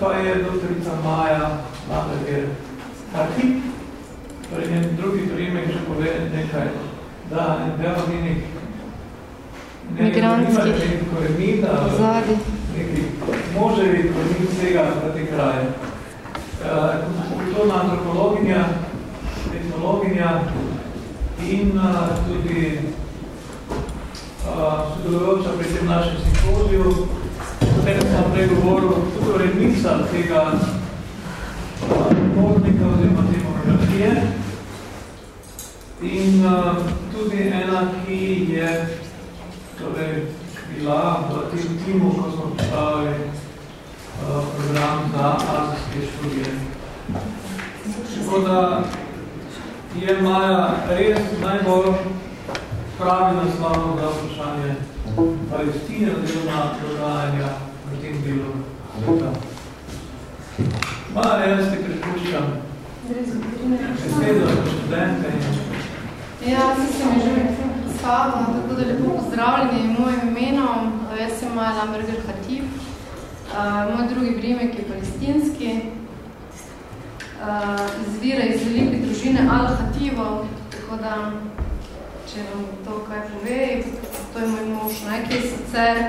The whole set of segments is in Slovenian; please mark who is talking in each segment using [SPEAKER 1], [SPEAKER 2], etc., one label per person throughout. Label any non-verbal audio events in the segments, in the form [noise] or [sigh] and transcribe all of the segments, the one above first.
[SPEAKER 1] pa je doktorica Maja Laberger Hartip, torej njen drugi primek že pove nekaj, da delo ni nek
[SPEAKER 2] Migrantski
[SPEAKER 1] ozadi. Neki moževi korenin vsega na te kraje. Kulturna antropologinja, etnologinja in tudi sodelujoča pri tem našem simpoziju, katerem sem prej govoril, torej miksa tega odbornika uh, oziroma demografije. In uh, tudi ena, ki je torej, bila v tem timu, ko smo pripravili uh, program za azijske študije. Tako da je Maja res najbolj pravi naslov za vprašanje Palestine oziroma dogajanja delu sveta. Maja, jaz ti prepuščam besedo študente.
[SPEAKER 2] Ja, se sem že predstavila, tako da lepo pozdravljeni mojim imenom. Jaz sem Maja Lamberger Hatib. Moj drugi primek je palestinski. Izvira iz velike družine Al-Hativov, tako da če vam to kaj pove, to je moj mož, ne, ki je sicer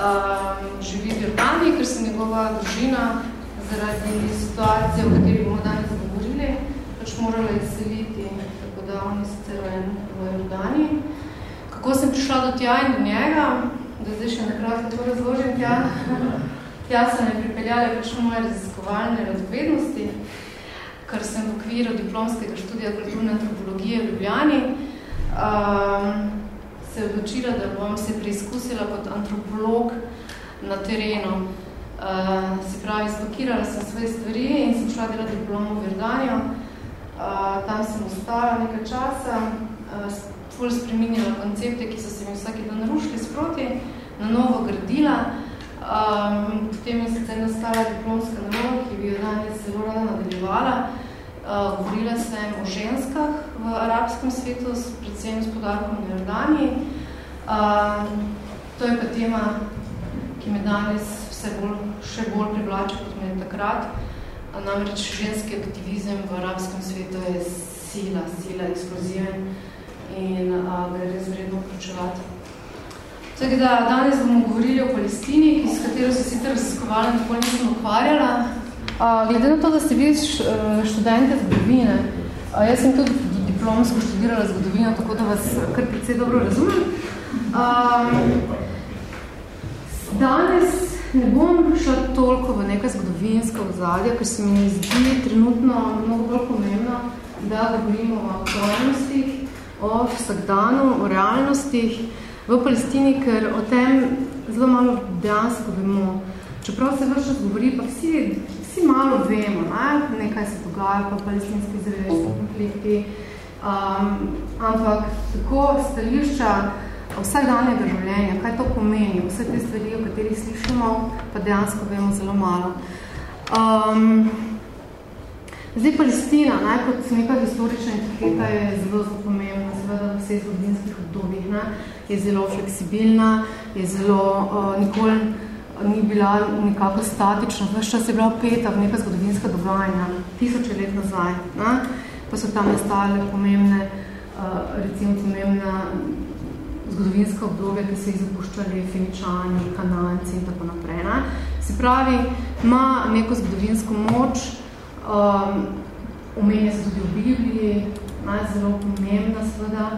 [SPEAKER 2] um, živi v Jordaniji, ker se njegova družina zaradi situacije, o kateri bomo danes govorili, pač morala izseliti, tako da on je sicer v Jordaniji. Kako sem prišla do tja in do njega, da zdaj še nakratko to razložim. Tja, tja so me pripeljali pač moje raziskovalne radovednosti, ker sem v okviru diplomskega študija kulturne antropologije v Ljubljani, um, se odločila, da bom se preizkusila kot antropolog na terenu. Uh, se pravi, spakirala sem svoje stvari in sem šla delati diplomo v Verdanijo. Uh, tam sem ostala nekaj časa, uh, ful spreminjala koncepte, ki so se mi vsaki dan rušili sproti, na novo gradila. Um, potem je sicer nastala diplomska naloga, ki bi jo danes zelo rada nadaljevala. Uh, govorila sem o ženskah v arabskem svetu, predvsem s podarkom v Jordaniji. Uh, to je pa tema, ki me danes vse bolj, še bolj privlača, kot me takrat. Uh, namreč ženski aktivizem v arabskem svetu je sila, sila, eksploziven in uh, ga je res vredno vključevati. Tako da danes bomo govorili o Palestini, s katero se sicer raziskovala, nikoli nisem ukvarjala, Glede na to, da ste vi študente zgodovine, jaz sem tudi diplomsko študirala zgodovino, tako da vas kar precej dobro razumem. Danes ne bom šla toliko v neka zgodovinska ozadja, ker se mi zdi trenutno mnogo bolj pomembno, da govorimo o aktualnostih, o vsakdanu, o realnostih v Palestini, ker o tem zelo malo dejansko vemo. Čeprav se vrščas govori, pa vsi vsi malo vemo, ne? nekaj se dogaja po palestinski izraelski konflikti, um, ampak tako stališča vsakdanjega življenja, kaj to pomeni, vse te stvari, o katerih slišimo, pa dejansko vemo zelo malo. Um, zdaj, Palestina, ne, kot neka historična etiketa, je zelo, zelo pomembna, seveda v vseh zgodinskih obdobjih, ne, je zelo fleksibilna, je zelo uh, nikoli ni bila nekako statična, vse čas je bila peta v neka zgodovinska dogajanja, tisoče let nazaj, ne? pa so tam nastale pomembne, uh, recimo pomembna zgodovinska obdobja, ki so jih zapuščali Feničani, Kananci in tako naprej. Ne? Se pravi, ima neko zgodovinsko moč, um, omenja se tudi v Bibliji, ne? zelo pomembna seveda,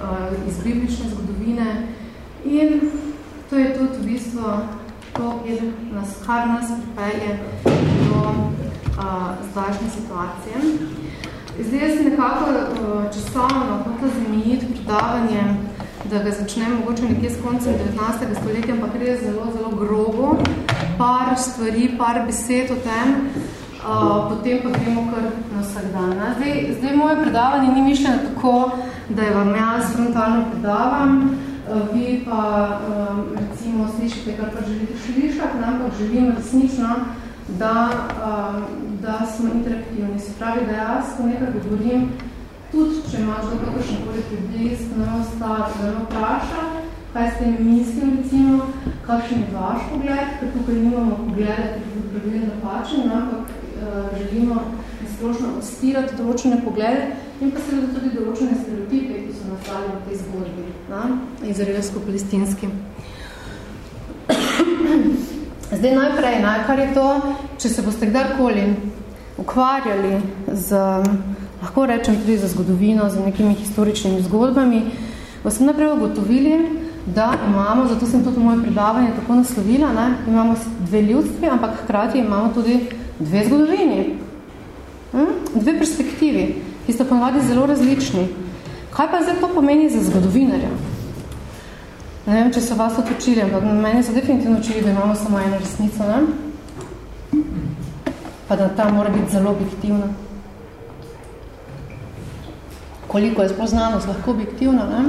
[SPEAKER 2] uh, iz biblične zgodovine in to je tudi v bistvu to, kjer nas, kar nas pripelje do uh, zdajšnje situacije. Zdaj jaz nekako uh, časovno hotla zamijiti predavanje, da ga začnem mogoče nekje s koncem 19. stoletja, ampak res zelo, zelo grobo, par stvari, par besed o tem, uh, potem pa gremo kar na vsak dan. Zdaj, zdaj moje predavanje ni mišljeno tako, da je vam jaz frontalno predavam, vi pa um, recimo slišite, kar pa želite slišati, ampak želim resnično, da, um, da smo interaktivni. Se pravi, da jaz, ko nekaj govorim, tudi če imaš do kakršen koli priblisk, ne ostati, da me vpraša, kaj ste mi mislili, recimo, kakšen je vaš pogled, ker tukaj nimamo pogleda, ker pravilno napačen, ampak uh, želimo splošno odstirati določene poglede in pa seveda tudi določene stereotipe, ki so nastali v tej zgodbi, izraelsko-palestinski. [clears throat] Zdaj najprej, ne, kar je to, če se boste kdarkoli ukvarjali z, lahko rečem tudi za zgodovino, z nekimi historičnimi zgodbami, boste najprej ugotovili, da imamo, zato sem tudi moje predavanje tako naslovila, ne, imamo dve ljudstvi, ampak hkrati imamo tudi dve zgodovini. Hm? Dve perspektivi, ki sta ponovadi zelo različni. Kaj pa zdaj to pomeni za zgodovinarja? Ne vem, če so vas otočili, ampak meni so definitivno učili, da imamo samo eno resnico, ne? Pa da ta mora biti zelo objektivna. Koliko je sploh znanost lahko objektivna, ne?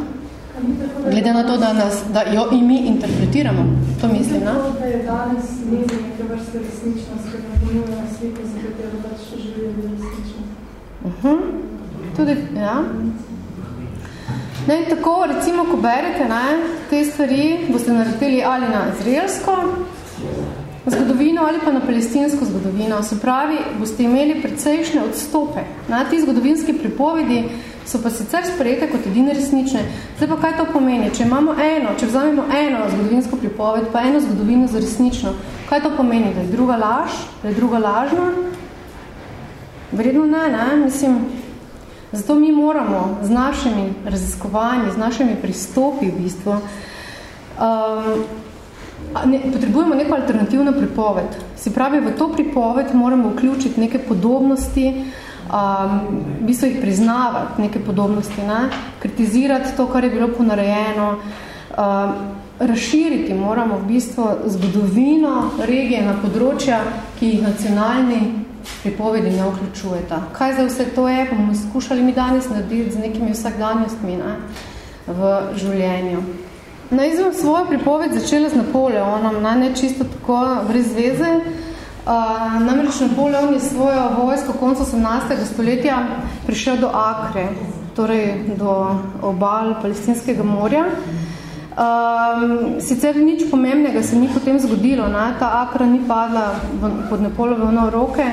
[SPEAKER 2] Glede na to, da, nas, da jo i mi interpretiramo, to mislim, ne?
[SPEAKER 3] Da je danes medij neke vrste resničnost, ker ne ponuje na sliko, za katero pač živijo resničnost.
[SPEAKER 2] Uh -huh. Tudi, ja. Ne, tako, recimo, ko berete ne, te stvari, boste naredili ali na izraelsko zgodovino ali pa na palestinsko zgodovino. Se pravi, boste imeli precejšnje odstope. Na ti zgodovinski pripovedi so pa sicer sprejete kot edine resnične. Zdaj pa kaj to pomeni? Če imamo eno, če vzamemo eno zgodovinsko pripoved, pa eno zgodovino za resnično, kaj to pomeni? Da je druga laž? Da je druga lažna? Vredno ne, ne? Mislim, Zato mi moramo z našimi raziskovanji, z našimi pristopi v bistvu, um, ne, potrebujemo neko alternativno pripoved. Si pravi, v to pripoved moramo vključiti neke podobnosti, um, v bistvu jih priznavati, neke podobnosti, ne? kritizirati to, kar je bilo ponarejeno, um, razširiti moramo v bistvu zgodovino regije na področja, ki jih nacionalni pripovedi ne vključujeta. Kaj za vse to je, bomo skušali mi danes narediti z nekimi vsakdanjostmi ne, v življenju. No, jaz bom svojo pripoved začela z Napoleonom, ne, ne čisto tako brez veze. Uh, namreč Napoleon je svojo vojsko koncu 18. stoletja prišel do Akre, torej do obal Palestinskega morja. Um, sicer nič pomembnega se ni potem zgodilo, ne? ta Akra ni padla v, pod Napoleonove roke,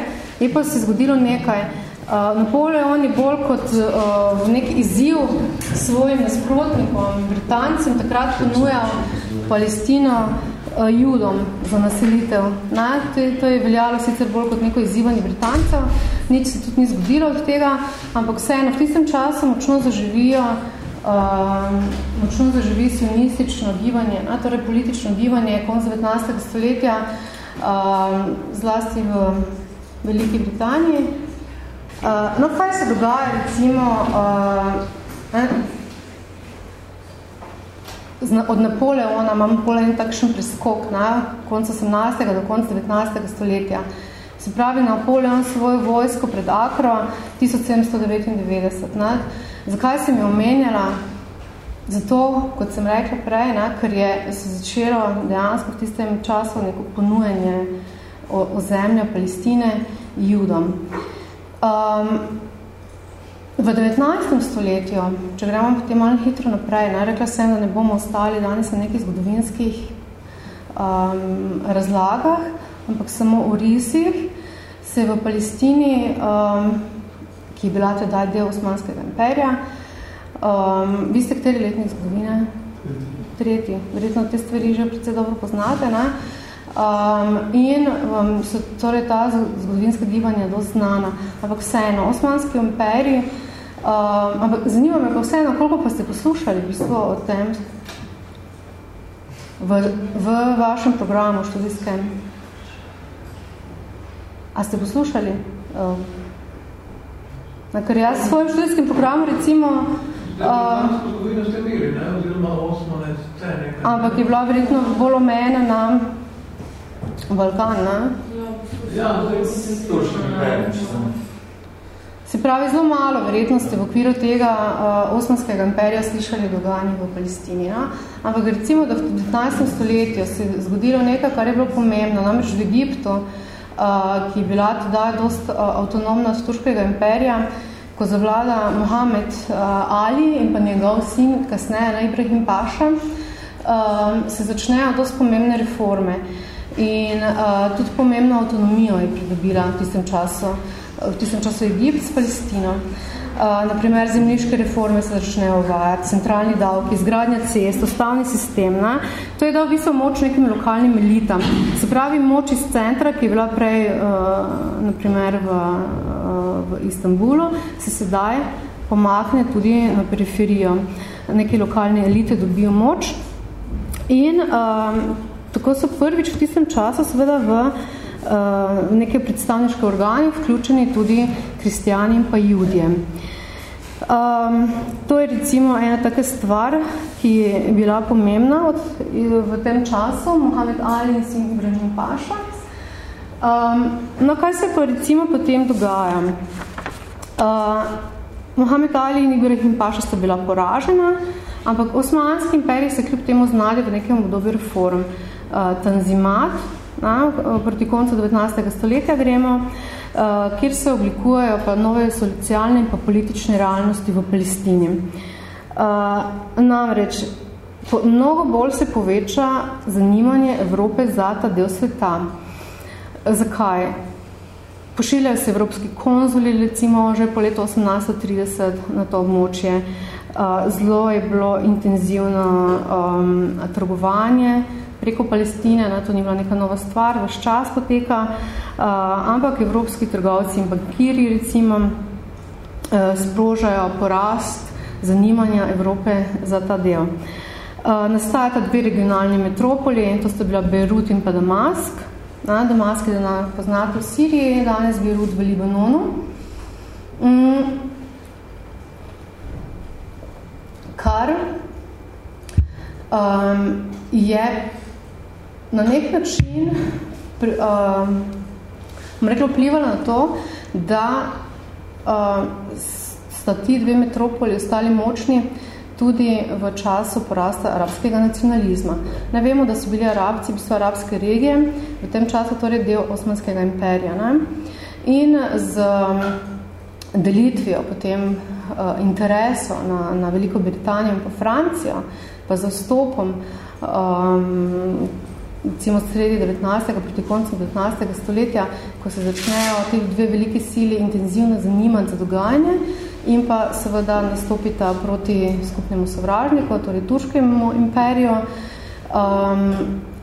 [SPEAKER 2] Je pa se zgodilo nekaj. Uh, Napoleon je bolj kot uh, nek izziv svojim nasprotnikom, Britancem, takrat ponujal Palestino uh, judom za naselitev. Ne? To, to je veljalo sicer bolj kot neko izzivanje Britancev, nič se tudi ni zgodilo od tega, ampak vseeno v tistem času močno zaživijo uh, močno zaživi sionistično gibanje, ne? torej politično gibanje konc 19. stoletja, uh, zlasti v Veliki Britaniji. Uh, no, kaj se dogaja, recimo, uh, eh, od Napoleona imamo pol en takšen preskok, na koncu 18. do konca 19. stoletja. Se pravi, Napoleon svojo vojsko pred Akro 1799. Ne? Zakaj sem jo omenjala? Zato, kot sem rekla prej, ne, ker je se začelo dejansko v tistem času neko ponujanje ozemlja Palestine judom. Um, v 19. stoletju, če gremo potem malo hitro naprej, ne, rekla sem, da ne bomo ostali danes na nekih zgodovinskih um, razlagah, ampak samo v risih, se v Palestini, um, ki je bila teda del Osmanskega imperija, um, vi ste kateri letnik zgodovine? Tretji. Verjetno te stvari že predvsej dobro poznate, ne? Um, in um, so torej ta zgodovinska gibanja dosti znana. Ampak vseeno, Osmanski imperij, um, ampak zanima me pa vseeno, koliko pa ste poslušali v bistvu o tem v, v vašem programu študijskem? A ste poslušali? Um, ker jaz s svojim študijskim programom recimo
[SPEAKER 1] Uh,
[SPEAKER 2] ampak je bila verjetno bolj omejena na Balkan, ne?
[SPEAKER 1] Ja, to še
[SPEAKER 2] Se pravi, zelo malo verjetnosti v okviru tega uh, Osmanskega imperija slišali dogajanje v Palestini. Ne? Ampak recimo, da v 19. stoletju se je zgodilo nekaj, kar je bilo pomembno. Namreč v Egiptu, uh, ki je bila teda dost avtonomna od Turškega imperija, ko zavlada Mohamed Ali in pa njegov sin, kasneje Ibrahim Paša, se začnejo dost pomembne reforme. In uh, tudi pomembno avtonomijo je pridobila v tistem času, v tistem času Egipt s Palestino. Uh, naprimer, zemljiške reforme se začnejo uvajati, centralni davki, izgradnja cest, ustavni sistem. Ne? To je dal v bistvu moč nekim lokalnim elitam. Se pravi, moč iz centra, ki je bila prej uh, naprimer v, uh, v Istanbulu, se sedaj pomakne tudi na periferijo. Neke lokalne elite dobijo moč. In uh, tako so prvič v tistem času seveda v uh, neke predstavniške organi vključeni tudi kristijani in pa judje. Um, to je recimo ena taka stvar, ki je bila pomembna od, v tem času, Mohamed Ali in sin Ibrahim Paša. Um, no, kaj se pa recimo potem dogaja? Uh, Mohamed Ali in Ibrahim Paša sta bila poražena, ampak Osmanski imperij se kljub temu znali v nekem obdobju reform. Uh, Tanzimat, na, proti koncu 19. stoletja gremo, uh, kjer se oblikujejo pa nove socialne in pa politične realnosti v Palestini. Uh, namreč, po, mnogo bolj se poveča zanimanje Evrope za ta del sveta. Zakaj? Pošiljajo se evropski konzuli, recimo, že po letu 1830 na to območje. Uh, zelo je bilo intenzivno um, trgovanje, preko Palestine, ne, to ni bila neka nova stvar, vaš čas poteka, uh, ampak evropski trgovci in bankiri recimo uh, sprožajo porast zanimanja Evrope za ta del. Uh, nastajata dve regionalni metropoli, to sta bila Beirut in pa Damask. Na, Damask je denar poznati v Siriji, danes Beirut v Libanonu. Mm. Kar um, je na nek način um, rekla, vplivala na to, da um, sta ti dve metropoli ostali močni tudi v času porasta arabskega nacionalizma. Ne vemo, da so bili arabci, bistvo arabske regije, v tem času torej del Osmanskega imperija. Ne? In z um, delitvijo potem uh, interesov na, na Veliko Britanijo in pa Francijo, pa za vstopom um, recimo sredi 19. proti koncu 19. stoletja, ko se začnejo te dve velike sili intenzivno zanimati za dogajanje in pa seveda nastopita proti skupnemu sovražniku, torej turškemu imperiju, um,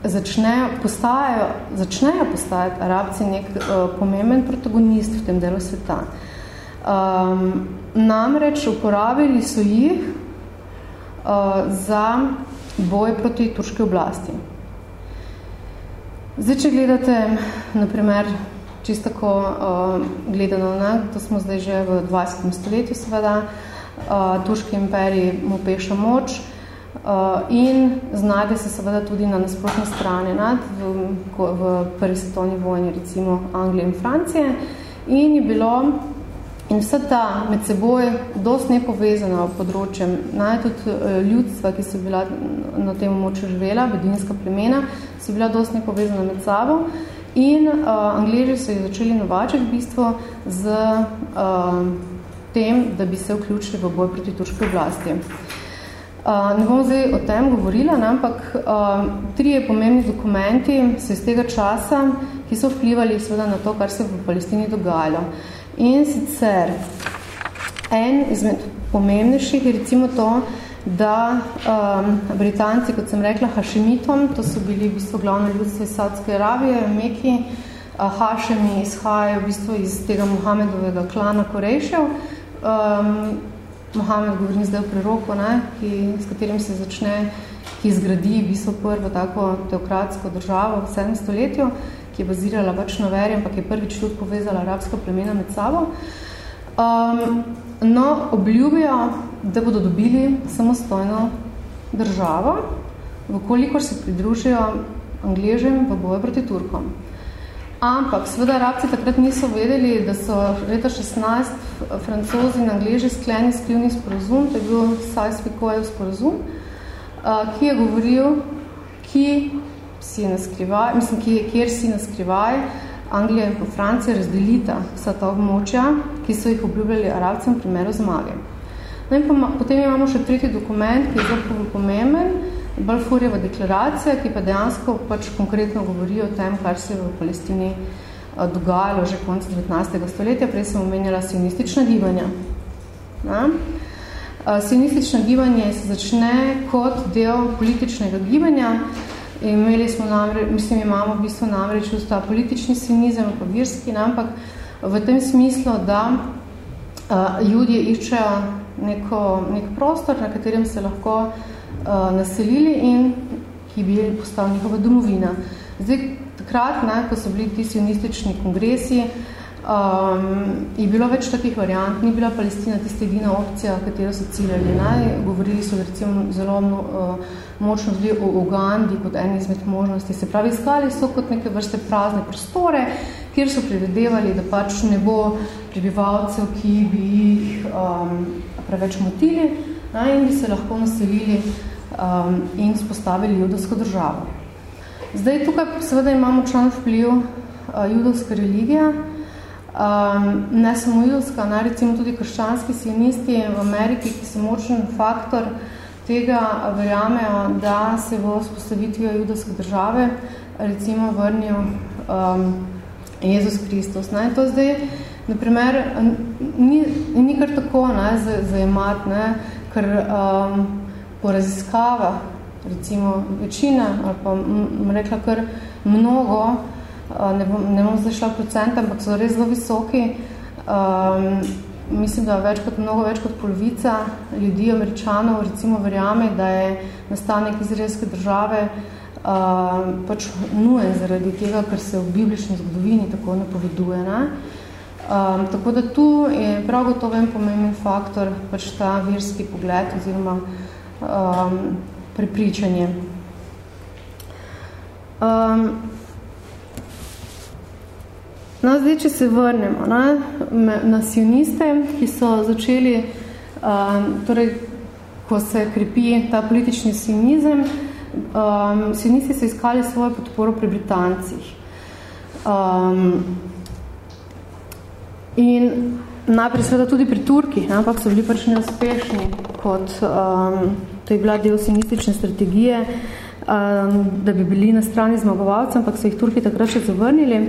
[SPEAKER 2] začnejo, postajajo, začnejo postajati arabci nek uh, pomemben protagonist v tem delu sveta. Um, namreč uporabili so jih uh, za boj proti turški oblasti. Zdaj, če gledate, naprimer, čisto tako uh, gledano, ne, to smo zdaj že v 20. stoletju, seveda, uh, turški imperij mu peša moč uh, in znajde se seveda tudi na nasprotni strani, ne, v, v prvi svetovni vojni, recimo Anglije in Francije, in je bilo In vse ta med seboj dost nepovezana področjem, naj tudi ljudstva, ki so bila na tem moču živela, bedinska plemena, so bila dost nepovezana med sabo in uh, Angleži so jih začeli novačiti v bistvu z uh, tem, da bi se vključili v boj proti turški oblasti. Uh, ne bom zdaj o tem govorila, ne, ampak uh, trije pomembni dokumenti so iz tega časa, ki so vplivali seveda na to, kar se v Palestini dogajalo. In sicer en izmed pomembnejših je recimo to, da um, Britanci, kot sem rekla, Hašemitom, to so bili v bistvu glavne ljudstvo iz Saudske Arabije, Meki, uh, Hašemi izhajajo v bistvu iz tega Mohamedovega klana Korejšev. Um, Mohamed govorim zdaj v preroku, ne, ki, s katerim se začne, ki zgradi v bistvu prvo tako teokratsko državo v 7. stoletju ki je bazirala več na veri, ampak je prvič tudi povezala arabsko plemena med sabo. Um, no, obljubijo, da bodo dobili samostojno državo, vkolikor se pridružijo Angležem v boju proti Turkom. Ampak, seveda, Arabci takrat niso vedeli, da so leta 16 francozi in Angleži skleni skrivni sporozum, to je bil Sajs-Pikojev sporozum, uh, ki je govoril, ki si naskrivaj, mislim, kjer si naskrivaj, Anglija in Francija razdelita vsa ta območja, ki so jih obljubljali Arabcem v primeru zmage. No in pa, potem imamo še tretji dokument, ki je zelo pomemben, Balfourjeva deklaracija, ki pa dejansko pač konkretno govori o tem, kar se je v Palestini dogajalo že konec 19. stoletja, prej sem omenjala sionistična gibanja. Na? Sionistično gibanje se začne kot del političnega gibanja. Imeli smo namreč, mislim, imamo v bistvu namreč ta politični sionizem, pa virski, ampak v tem smislu, da uh, ljudje iščejo neko, nek prostor, na katerem se lahko uh, naselili in ki bi postal njihova domovina. Zdaj, takrat, ne, ko so bili ti sionistični kongresi, um, je bilo več takih variant, ni bila Palestina tista edina opcija, katero so ciljali. Ne. Govorili so recimo zelo uh, močno tudi o Ugandi kot eni izmed možnosti. Se pravi, iskali so kot neke vrste prazne prostore, kjer so predvidevali, da pač ne bo prebivalcev, ki bi jih um, preveč motili ne, in bi se lahko naselili um, in spostavili judovsko državo. Zdaj, tukaj seveda imamo član vpliv uh, judovska religija, um, ne samo judovska, ne recimo tudi krščanski sionisti v Ameriki, ki so močen faktor tega verjamejo, da se bo spostavitvijo judovske države recimo vrnil um, Jezus Kristus. Ne? To zdaj, naprimer, ni, ni kar tako ne, zajemat, ne, ker um, po raziskavah, recimo večina, ali pa rekla kar mnogo, uh, ne, bom, ne bom zdaj šla procent, ampak so res zelo visoki, um, mislim, da več kot, mnogo več kot polovica ljudi, američanov, recimo verjame, da je nastanek izraelske države uh, pač nujen zaradi tega, ker se v biblični zgodovini tako napoveduje. Ne? Um, tako da tu je prav gotovo en pomemben faktor pač ta verski pogled oziroma um, prepričanje. Um, no, zdaj, če se vrnemo na, na sioniste, ki so začeli, um, torej, ko se krepi ta politični sionizem, um, sionisti so iskali svojo podporo pri Britancih. Um, in najprej seveda tudi pri Turkih, ampak so bili pač neuspešni, kot um, to je bila del sionistične strategije, um, da bi bili na strani zmagovalcev, ampak so jih Turki takrat še zavrnili.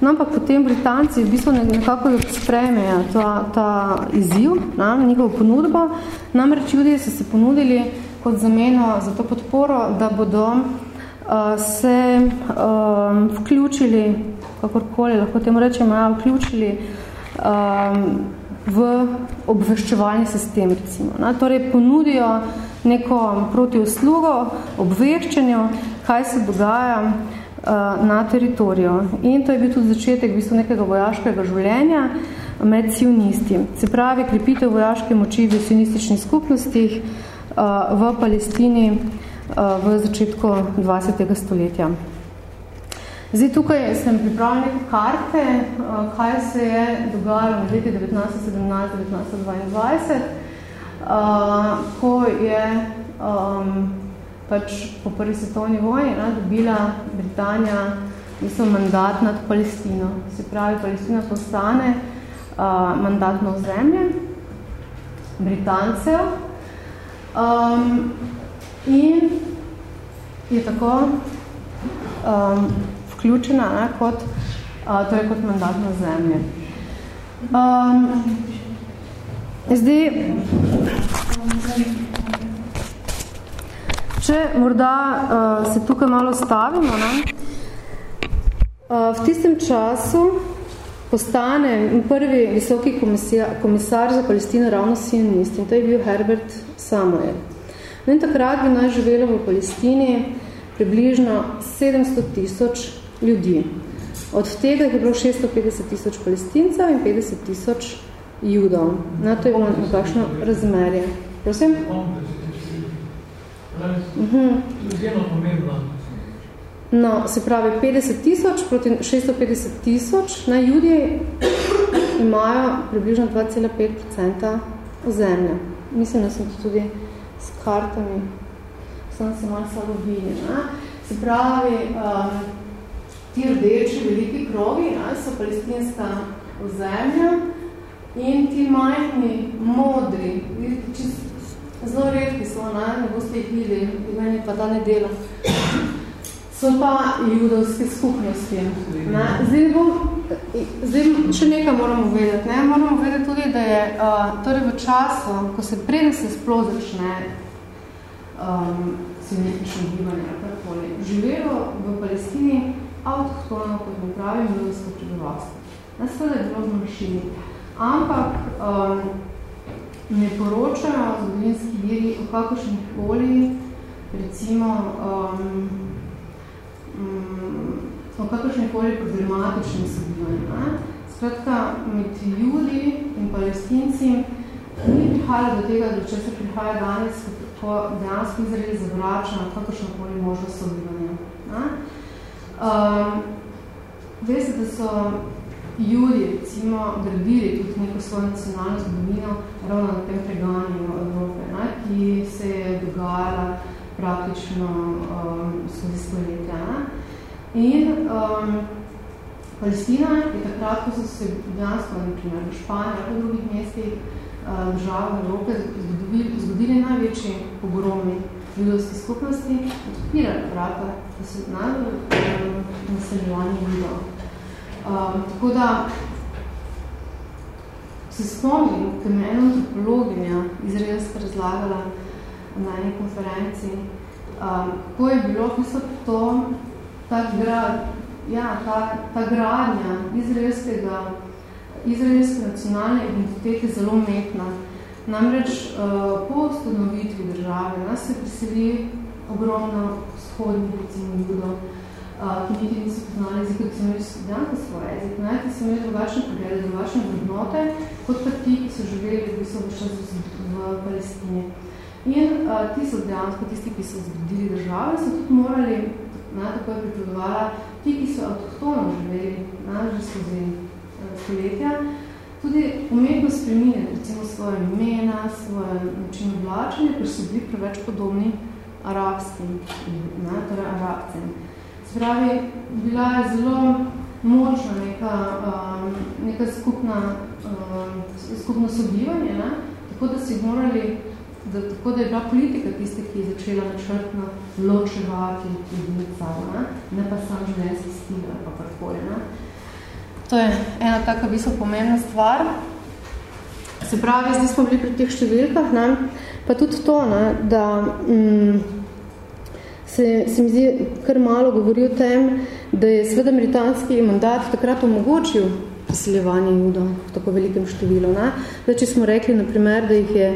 [SPEAKER 2] No, ampak potem Britanci v bistvu nekako sprejmejo ta, ta izziv, na, njihovo ponudbo. Namreč ljudje so se ponudili kot zameno za to podporo, da bodo uh, se um, vključili, kakorkoli lahko temu rečemo, ja, vključili um, v obveščevalni sistem, recimo. Na, torej, ponudijo neko protiuslugo, obveščenju, kaj se dogaja uh, na teritoriju. In to je bil tudi začetek v bistvu nekega vojaškega življenja med sionisti. Se pravi, krepitev vojaške moči v sionističnih skupnostih, v Palestini v začetku 20. stoletja. Zdaj tukaj sem pripravila karte, kaj se je dogajalo v leti 1917-1922, ko je um, pač po prvi svetovni vojni ne, dobila Britanija mislim, mandat nad Palestino. Se pravi, Palestina postane uh, mandatno ozemlje Britancev, Um, in je tako um, vključena ne, kot, uh, torej kot mandatno zemlje. Um, zdaj, če morda uh, se tukaj malo stavimo, ne, uh, v tistem času postane prvi visoki komisar, komisar za Palestino ravno sionist in to je bil Herbert Samuel. No in takrat bi naj živelo v Palestini približno 700 tisoč ljudi. Od tega je bilo 650 tisoč palestincev in 50 tisoč judov. Na to je bilo nekakšno razmerje. Prosim?
[SPEAKER 1] Mhm. Zelo pomembno.
[SPEAKER 2] No, se pravi, 50 tisoč proti 650 tisoč na ljudje imajo približno 2,5% ozemlja mislim, da sem tudi s kartami, sem se malo samo videl. Se pravi, um, ti rdeči veliki krogi ne, so palestinska ozemlja in ti majhni modri, čist zelo redki so, ne, ne boste jih videli, meni pa ta nedela. So pa judovske skupnosti. Ne. Zdaj, bom, zdaj, še nekaj moramo vedeti. Ne. Moramo vedeti tudi, da je uh, torej v času, ko se preden se sploh začne um, simetrično gibanje, karkoli, živelo v Palestini avtohtono, kot mu pravi, judovsko prebivalstvo. Ne, seveda je bilo v mašini. Ampak um, ne poročajo zgodovinski viri o kakršnih koli, recimo, um, um, o kakršnih koli problematičnih sobivanj. Skratka, med ljudi in palestinci ni prihajalo do tega, do če se prihaja danes, ko dejansko Izrael zavrača kakršno koli možnost sobivanja. Um, veste, da so Judi, recimo, gradili tudi neko svojo nacionalno zgodovino ravno na tem preganju Evrope, ne, ki se je dogajala praktično um, skozi stoletja. In um, Palestina je takrat, ko so se dejansko, na primer, v Španiji v drugih mestih uh, države Evrope zgodili, zgodili največji pogromi judovske skupnosti, odpirali vrata, da so najbolj um, naseljevanje judov. Um, tako da se spomnim, ko me ena antropologinja izraelska razlagala na eni konferenci, um, ko je bilo pisal to, ta grad, ja, ta, ta gradnja izraelskega, izraelske nacionalne identitete zelo umetna. Namreč uh, po ustanovitvi države nas se priseli ogromno vzhodnih, recimo, judov, ki niti niso poznali jezika, ki so imeli studentka svoj jezik, ne, ki so imeli drugačne poglede, drugačne vrednote, kot pa ti, ki so živeli v bistvu v, v Palestini. In a, ti so dejansko, tisti, ki so zgradili države, so tudi morali, ne, tako je pripovedovala, ti, ki so avtohtono živeli, ne, že skozi stoletja, tudi umetno spreminjati, recimo svoje imena, svoje način oblačenja, ker so bili preveč podobni arabskim, ne, torej arabcem pravi, bila je zelo močna neka, um, neka skupna, um, skupno sobivanje, ne? tako da si morali, da, tako da je bila politika tista, ki je začela načrtno ločevati ljudi ne? ne pa sam življenjski stil ali pa karkoli. Ne? To je ena taka viso pomembna stvar. Se pravi, zdaj smo bili pri teh številkah, ne? pa tudi to, ne? da mm, se, se mi zdi kar malo govori o tem, da je sveda britanski mandat takrat omogočil priseljevanje judov v tako velikem številu. Ne? Da, če smo rekli, na primer, da jih je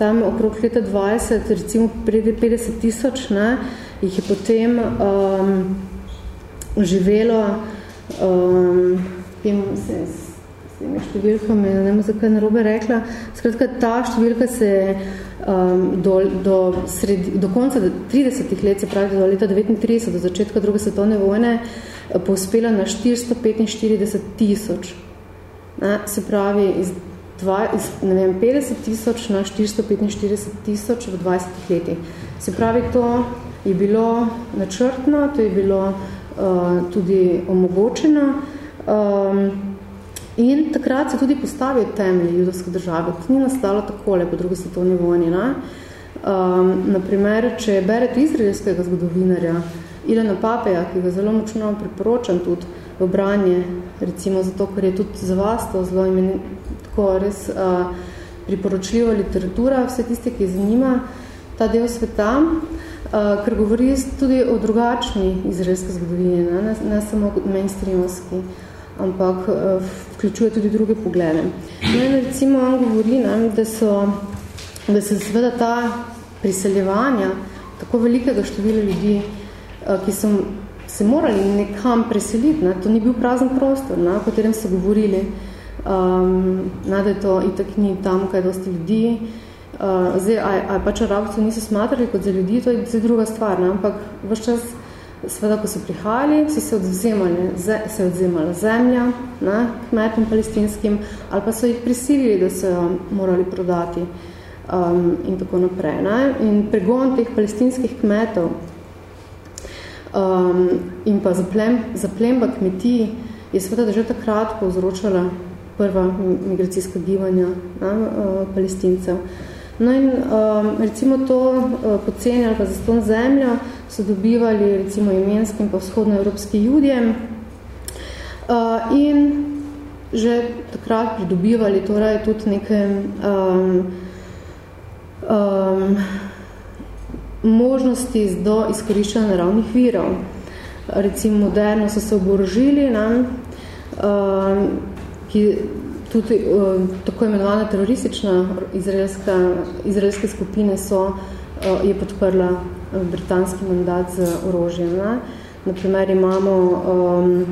[SPEAKER 2] tam okrog leta 20, recimo pred 50 tisoč, ne, jih je potem um, živelo um, se, s temi številkami, ne vem, zakaj narobe rekla, skratka, ta številka se um, do, do, sredi, do konca 30 let, se pravi do leta 39, do začetka druge svetovne vojne, eh, povspela na 445 tisoč. Se pravi, iz, dva, iz ne vem, 50 tisoč na 445 tisoč v 20 letih. Se pravi, to je bilo načrtno, to je bilo uh, tudi omogočeno. Um, In takrat se tudi postavijo temelji judovske države. To ni nastalo takole po drugi svetovni vojni. Ne? Um, naprimer, če berete izraelskega zgodovinarja Ilena Papeja, ki ga zelo močno priporočam tudi v branje, recimo zato, ker je tudi za vas to zelo imen, tako res uh, priporočljiva literatura, vse tiste, ki zanima ta del sveta, uh, ker govori tudi o drugačni izraelske zgodovini, ne, ne, ne samo mainstreamovski ampak uh, vključuje tudi druge poglede. No, recimo on govori, ne, da, so, da se seveda ta priseljevanja tako velikega števila ljudi, uh, ki so se morali nekam preseliti, ne, to ni bil prazen prostor, na katerem so govorili, um, ne, da je to itak ni tam, kaj je dosti ljudi, Uh, zdaj, aj, aj pač arabci niso smatrali kot za ljudi, to je druga stvar, ne? ampak vse čas Sveda, ko so prihajali, si se odzemali, se je odzemala zemlja, ne, kmetom palestinskim, ali pa so jih prisilili, da so jo morali prodati um, in tako naprej. Ne. In pregon teh palestinskih kmetov um, in pa zaplem, zaplemba kmetij je sveda že takrat povzročala prva migracijska gibanja ne, uh, palestincev. No in um, recimo to uh, poceni ali pa zaston zemljo so dobivali recimo imenski in pa vzhodnoevropski judje uh, in že takrat pridobivali torej tudi neke um, um, možnosti do izkoriščanja naravnih virov. Recimo moderno so se oborožili, ne, um, ki tudi um, tako imenovana teroristična izraelska, izraelske skupine so, uh, je podprla uh, britanski mandat z orožjem. Ne. Naprimer imamo um,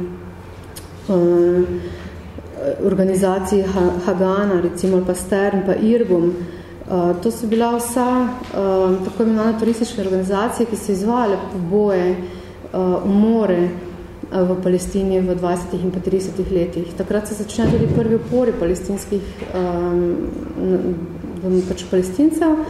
[SPEAKER 2] um, organizaciji Hagana, recimo pa Stern, pa Irbum. Uh, to so bila vsa uh, tako imenovane turistične organizacije, ki so izvale poboje, uh, umore uh, v Palestini v 20. in 30. letih. Takrat se začne tudi prvi upori palestinskih um, pač palestincev, uh,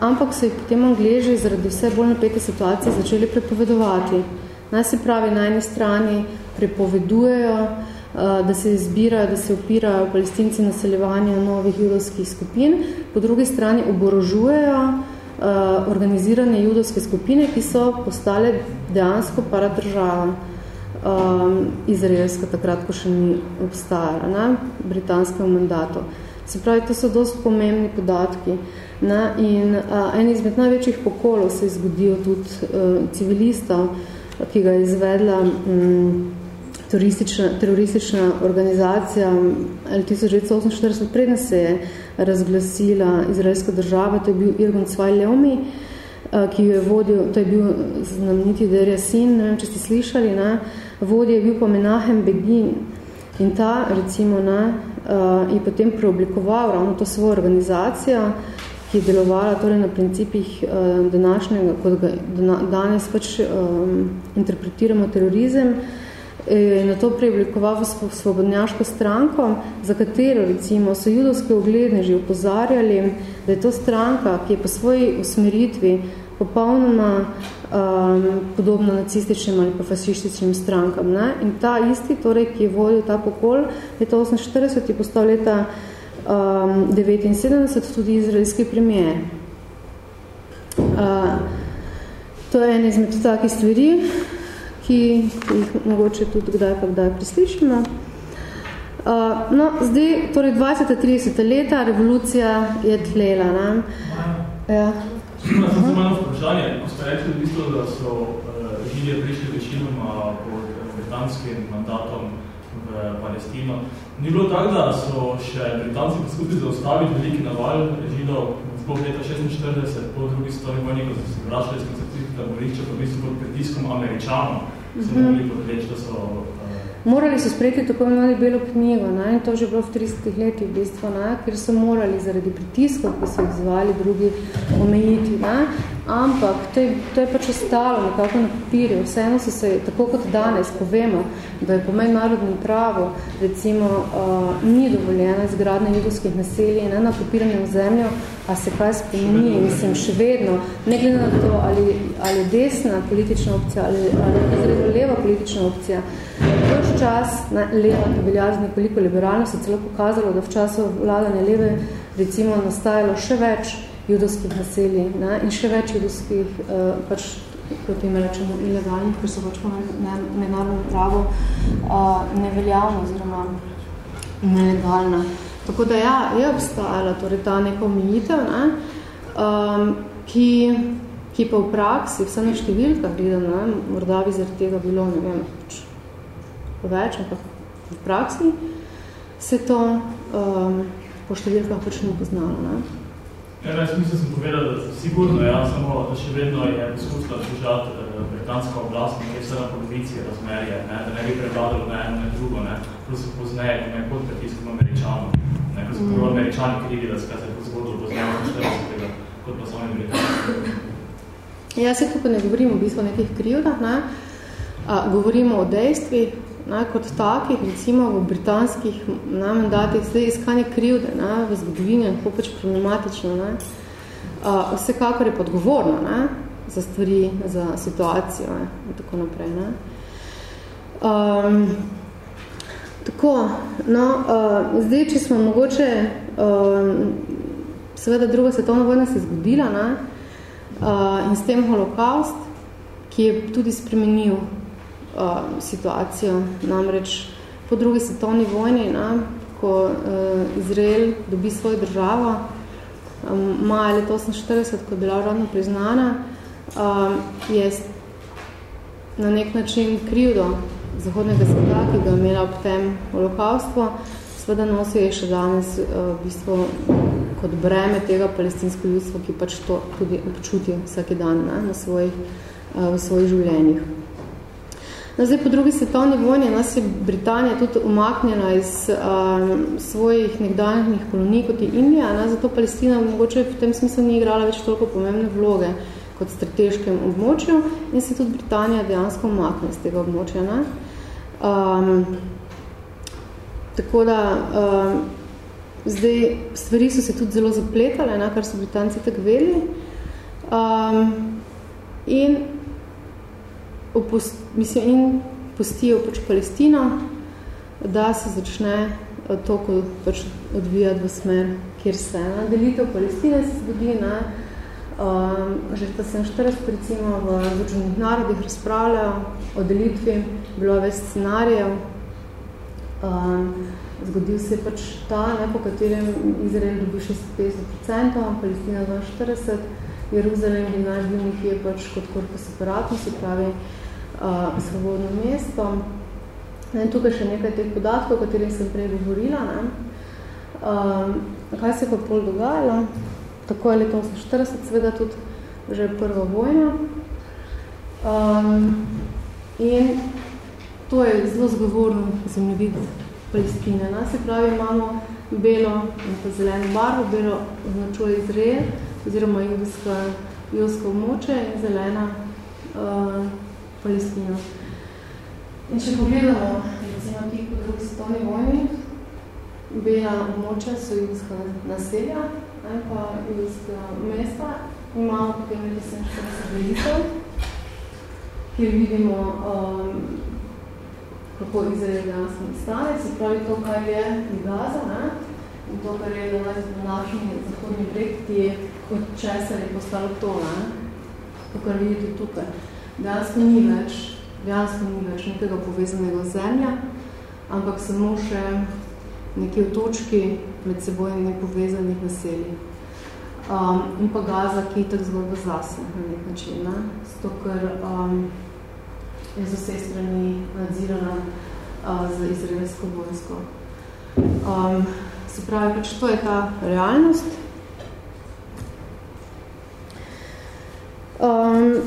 [SPEAKER 2] ampak so jih potem Angleži zaradi vse bolj napete situacije začeli prepovedovati. Naj se pravi, na eni strani prepovedujejo Eh, da se izbirajo, da se opirajo palestinci naseljevanja novih judovskih skupin, po drugi strani oborožujejo uh, organizirane judovske skupine, ki so postale dejansko paradržava um, izraelska, takrat, ko še ni obstajala, ne, britanskem mandatu. Se pravi, to so dosti pomembni podatki. Ne, in uh, en izmed največjih pokolov se je zgodil tudi uh, civilistov, ki ga je izvedla um, teroristična, teroristična organizacija 1948, preden se je razglasila izraelska država, to je bil Irgun Cvaj Leomi, eh, ki jo je vodil, to je bil znameniti Derja Sin, ne vem, če ste slišali, ne, vodil je bil pa Menahem Begin. In ta, recimo, ne, eh, je potem preoblikoval ravno to svojo organizacijo, ki je delovala torej na principih uh, današnjega, kot ga danes pač um, interpretiramo terorizem, uh, na to preoblikoval v svobodnjaško stranko, za katero recimo so judovske ogledneži upozarjali, da je to stranka, ki je po svoji usmeritvi popolnoma um, podobna nacističnim ali pa fašističnim strankam. Ne? In ta isti, torej, ki je vodil ta pokol, leta 48 je postal leta um, 79 tudi izraelski premijer. Uh, to je ena izmed takih stvari, ki jih mogoče tudi kdaj pa kdaj prislišimo. Uh, no, zdaj, torej 20-30 leta, revolucija je tlela, ne?
[SPEAKER 4] Ja. Samo uh -huh. vprašanje, ko ste rekli v bistvu, da so uh, židje prišli večinoma pod britanskim mandatom v Palestino. Ni bilo tako, da so še Britanci poskušali zaustaviti veliki naval židov sploh leta 46 po drugi svetovni vojni, ko so se vračali iz koncepcijskega taborišča, pa v bistvu pod pritiskom Američanov, se mm -hmm. mogli podreči, da so
[SPEAKER 2] Morali so sprejeti tako imenovali belo knjigo, ne? in to že bilo v 30 letih v bistvu, ne? ker so morali zaradi pritiskov, ki so izvali drugi, omejiti. Ne? Ampak to je, to je pač ostalo nekako na papirju. Vseeno so se, tako kot danes povemo, da je po mednarodnem pravu recimo uh, ni dovoljena izgradnja judovskih naselij ne? na papirnem zemljo, a se kaj spremeni, mislim, še vedno, ne glede na to, ali, ali desna politična opcija, ali, ali leva politična opcija, Vrš čas, ne, leva, ki velja za nekoliko liberalno, se celo pokazalo, da v času vladanja leve recimo nastajalo še več judovskih naselij ne, in še več judovskih, uh, pač, kot ime rečemo, ilegalnih, ker so pač po mednarodnem pravu uh, neveljavno oziroma nelegalna. Tako da ja, je obstajala torej ta neka omejitev, ne, um, ki, ki pa v praksi, vse na številkah gledano, morda bi zaradi tega bilo, ne vem, pač več, ampak v praksi se to um, po številkah pač ne poznalo. Ne?
[SPEAKER 4] Ja, jaz mislim, sem povedal, da sigurno, ja, samo da še vedno je poskusila služati eh, britanska oblast, ne vse na polovici razmerje, ne, da ne bi prevladalo na eno, ne drugo, ne, se pozneje, ko ne pod pritiskom američanov, ne, ko so mm. američani krivi, da se kaj se je zgodilo pozneje, tega, kot pa sami britanski.
[SPEAKER 2] Ja, se tukaj ne govorimo v bistvu o nekih krivdah, ne, A, govorimo o dejstvih, ne, kot takih, recimo v britanskih ne, mandatih, zdaj iskanje krivde ne, v zgodovini, kako pač problematično. Ne. A, vsekakor je podgovorno ne, za stvari, za situacijo ne, in tako naprej. Ne. Um, tako, no, uh, zdaj, če smo mogoče um, Seveda druga svetovna vojna se je zgodila ne? Uh, in s tem holokaust, ki je tudi spremenil uh, situacijo. Namreč po drugi svetovni vojni, ne? ko uh, Izrael dobi svojo državo, um, maja leta 48, ko je bila rodno priznana, um, je na nek način krivdo zahodnega sveta, ki ga je imela ob tem holokaustvo, seveda nosijo je še danes uh, v bistvu kot breme tega palestinsko ljudstva, ki pač to tudi občutijo vsaki dan ne, na svojih, uh, v svojih življenjih. No, zdaj, po drugi svetovni vojni nas je Britanija tudi umaknjena iz um, svojih nekdanjih kolonij, kot je Indija, ne, zato Palestina mogoče v tem smislu ni igrala več toliko pomembne vloge kot strateškem območju in se tudi Britanija dejansko umakne z tega območja. Ne. Um, tako da um, zdaj stvari so se tudi zelo zapletale, ne, kar so Britanci tako veli. Um, in opust, mislim, in pustijo pač Palestino, da se začne eh, to pač odvijati v smer, kjer se. Na delitev Palestine se zgodi, ne, um, že ta 47 recimo v Združenih narodih razpravljajo o delitvi, bilo več scenarijev, um, zgodil se je pač ta, ne, po katerem Izrael dobi 56%, Palestina 42%, Jeruzalem bi naš bil nekje pač kot korpus separatno, se pravi, uh, svobodno mesto. In tukaj še nekaj teh podatkov, o katerih sem prej govorila. Ne? Um, kaj se je pa pol dogajalo? Tako je leto 40, seveda tudi že prva vojna. Um, in to je zelo zgovorno zemljevid Palestine. Ne? Se pravi, imamo belo in pa zeleno barvo, belo označuje Izrael, oziroma judovska, judovsko območje in zelena uh, Palestino. In če pogledamo, recimo ti po drugi svetovni vojni, bela območja so judska naselja, ne, pa judska mesta, imamo potem nekaj 47 velitev, kjer vidimo, um, kako Izrael dejansko stane, se pravi to, kar je Gaza, ne, in to, kar je na našem zahodni breg, ki je od česar je postalo to, ne, to, kar vidite tukaj dejansko ni več, dejansko ni več nekega povezanega zemlja, ampak samo še nekje v točki med seboj nepovezanih naselij. Um, in pa Gaza, ki je tak zgodba zase na nek način, ne? zato ker um, je z vse strani nadzirana uh, z izraelsko vojsko. Um, se pravi, pač to je ta realnost. Um,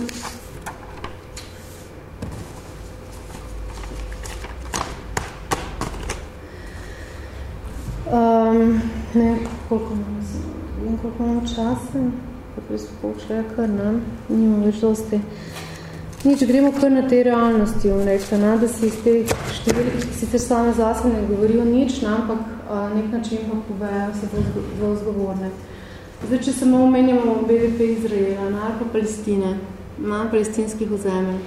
[SPEAKER 2] ne, koliko imamo, imamo časa, kako bi se počela kar, ne, nimam več dosti. Nič, gremo kar na te realnosti, rekla, ne, da se iz teh številk, sicer same zase ne govorijo nič, ne, ampak a, nek način pa povejo se zelo zgovorne. Zdaj, če samo omenjamo BDP Izraela, ne, pa Palestine, ne, palestinskih ozemelj,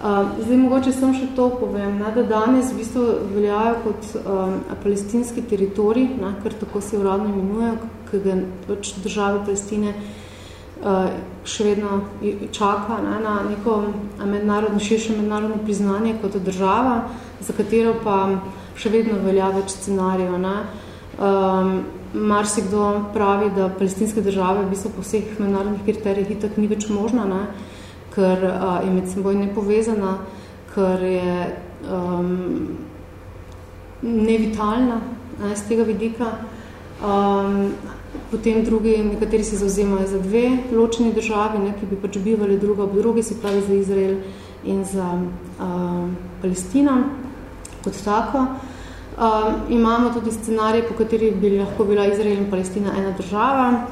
[SPEAKER 2] zdaj, mogoče sem še to povem, ne, da danes v bistvu veljajo kot um, palestinski teritorij, ne, ker tako se uradno imenujejo, ki ga pač države Palestine uh, še vedno čaka ne, na neko mednarodno, širše mednarodno priznanje kot država, za katero pa še vedno velja več scenarijev. Um, Mar si kdo pravi, da palestinske države v bistvu po vseh mednarodnih kriterijih itak ni več možna, ne, ker uh, je med seboj nepovezana, ker je um, nevitalna ne, z tega vidika. Um, potem drugi, nekateri se zauzemajo za dve ločeni državi, ne, ki bi pač bivali druga ob drugi, se pravi za Izrael in za um, Palestino kot tako. Um, imamo tudi scenarij, po kateri bi lahko bila Izrael in Palestina ena država,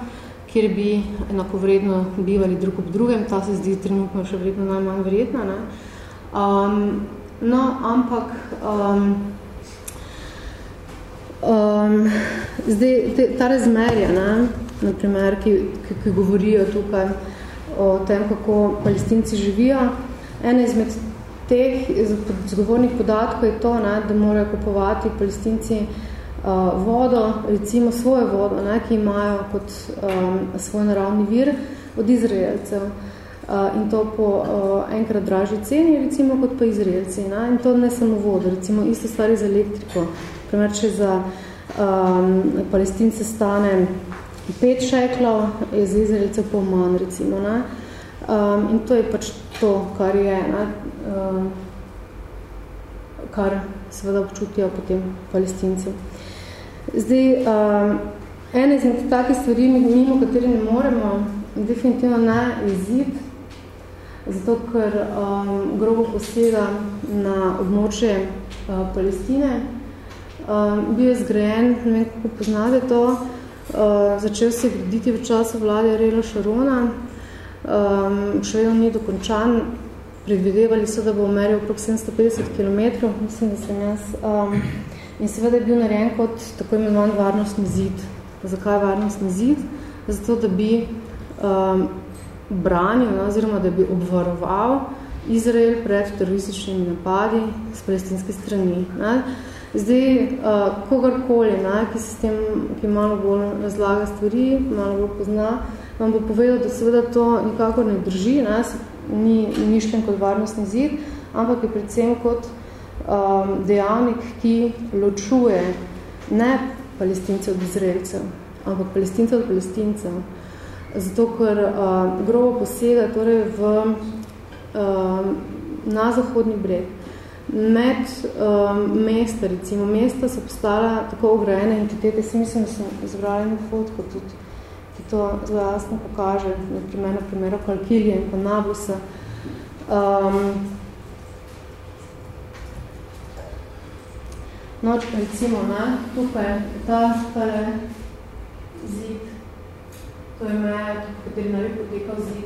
[SPEAKER 2] kjer bi enakovredno bivali drug ob drugem, ta se zdi trenutno še vredno najmanj verjetna. Ne? Um, no, ampak um, um, zdaj, te, ta razmerja, ne? naprimer, ki, ki, ki govorijo tukaj o tem, kako palestinci živijo, ena izmed teh zgovornih podatkov je to, ne, da morajo kupovati palestinci uh, vodo, recimo svojo vodo, ne, ki imajo kot um, svoj naravni vir od Izraelcev. Uh, in to po uh, enkrat dražji ceni, recimo, kot pa Izraelci. Ne? In to ne samo vodo, recimo isto stvari za elektriko. Primer, če za um, palestince stane pet šeklov, je za Izraelcev pol manj, recimo. Ne? Um, in to je pač to, kar je, ne? Um, kar seveda občutijo potem palestinci. Zdaj, um, ene izmed takih stvari, mimo kateri ne moremo, definitivno ne izid, zato ker um, grobo posega na območje uh, Palestine. Um, bil je zgrajen, ne vem, kako poznate to, uh, začel se graditi v času vlade Rela Šarona, um, še vedno ni dokončan, predvidevali so, da bo meril okrog 750 km, mislim, da sem jaz. Um, in seveda je bil narejen kot tako imenovan varnostni zid. Zakaj varnostni zid? Zato, da bi um, branil, oziroma da bi obvaroval Izrael pred terorističnimi napadi z palestinske strani. Ne. Zdaj, uh, kogarkoli, ne, ki se s tem, ki malo bolj razlaga stvari, malo bolj pozna, vam bo povedal, da seveda to nikakor ne drži, ne, ni mišljen kot varnostni zid, ampak je predvsem kot um, dejavnik, ki ločuje ne palestincev od izraelcev, ampak palestincev od palestincev. Zato, ker uh, grobo posega torej v, uh, na zahodni breg. Med um, mesta, recimo, mesta so postala tako ograjene entitete, si mislim, da sem izbrala eno fotko tudi, ki to zelo jasno pokaže, na primer, na primeru Kalkilije in pa Nabusa. Um, no, recimo, ne, tukaj ta, ta zid, to je meja, kateri naj bi potekal zid.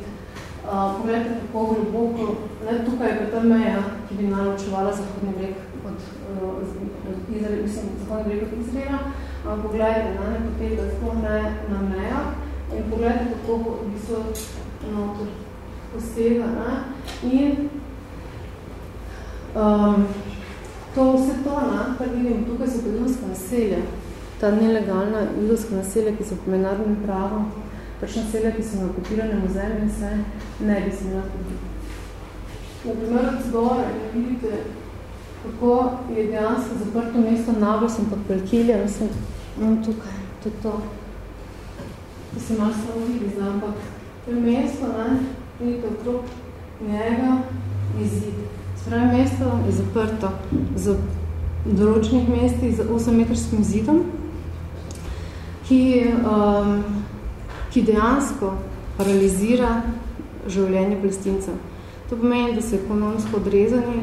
[SPEAKER 2] Uh, pogledajte, kako globoko, ne, tukaj je ta meja, ki bi naločevala zahodni breg od, uh, od Izraela, mislim, zahodni breg od Izraela, uh, pogledajte, ne, ne poteka sploh ne na meja. In pogledajte, kako bi so notor posega, ne, in um, to vse to, ne, kar vidim, tukaj so pedilska naselja, ta nelegalna judovska naselja, ki so po mednarodnem pravu, pač naselja, ki so na okupiranem ozemlju in se ne bi smela tudi. Na primer zgore vidite, kako je dejansko zaprto mesto Nabos in pod Pelkilja, mislim, imam tukaj, to je to. To se malo samo vidi, znam, ampak to je mesto, ne, vidite okrog njega je zid. Spravi mesto je zaprto z določenih mestih z 8-metrskim zidom, ki um, ki dejansko paralizira življenje palestincev. To pomeni, da se ekonomsko odrezanje,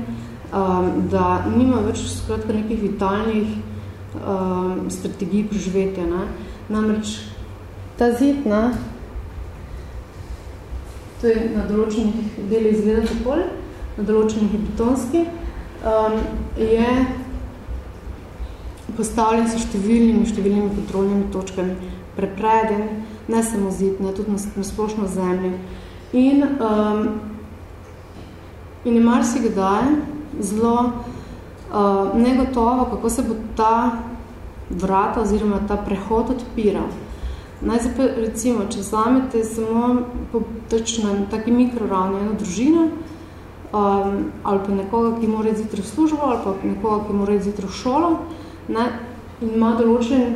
[SPEAKER 2] um, da nima več skratka nekih vitalnih um, strategij preživetja. Ne? Namreč ta zid, ne, to je na določenih deli izgleda takole, na določenih je betonski, um, je postavljen s številnimi, številnimi kontrolnimi točkami, prepreden, ne samo zid, ne, tudi na, splošno zemlji. In, um, in je marsi kdaj zelo uh, negotovo, kako se bo ta vrata oziroma ta prehod odpiral. Naj se recimo, če zamete samo po točno taki mikroravni eno družino, um, ali pa nekoga, ki mora zjutraj v službo, ali pa nekoga, ki mora zjutraj v šolo, ne, in ima določen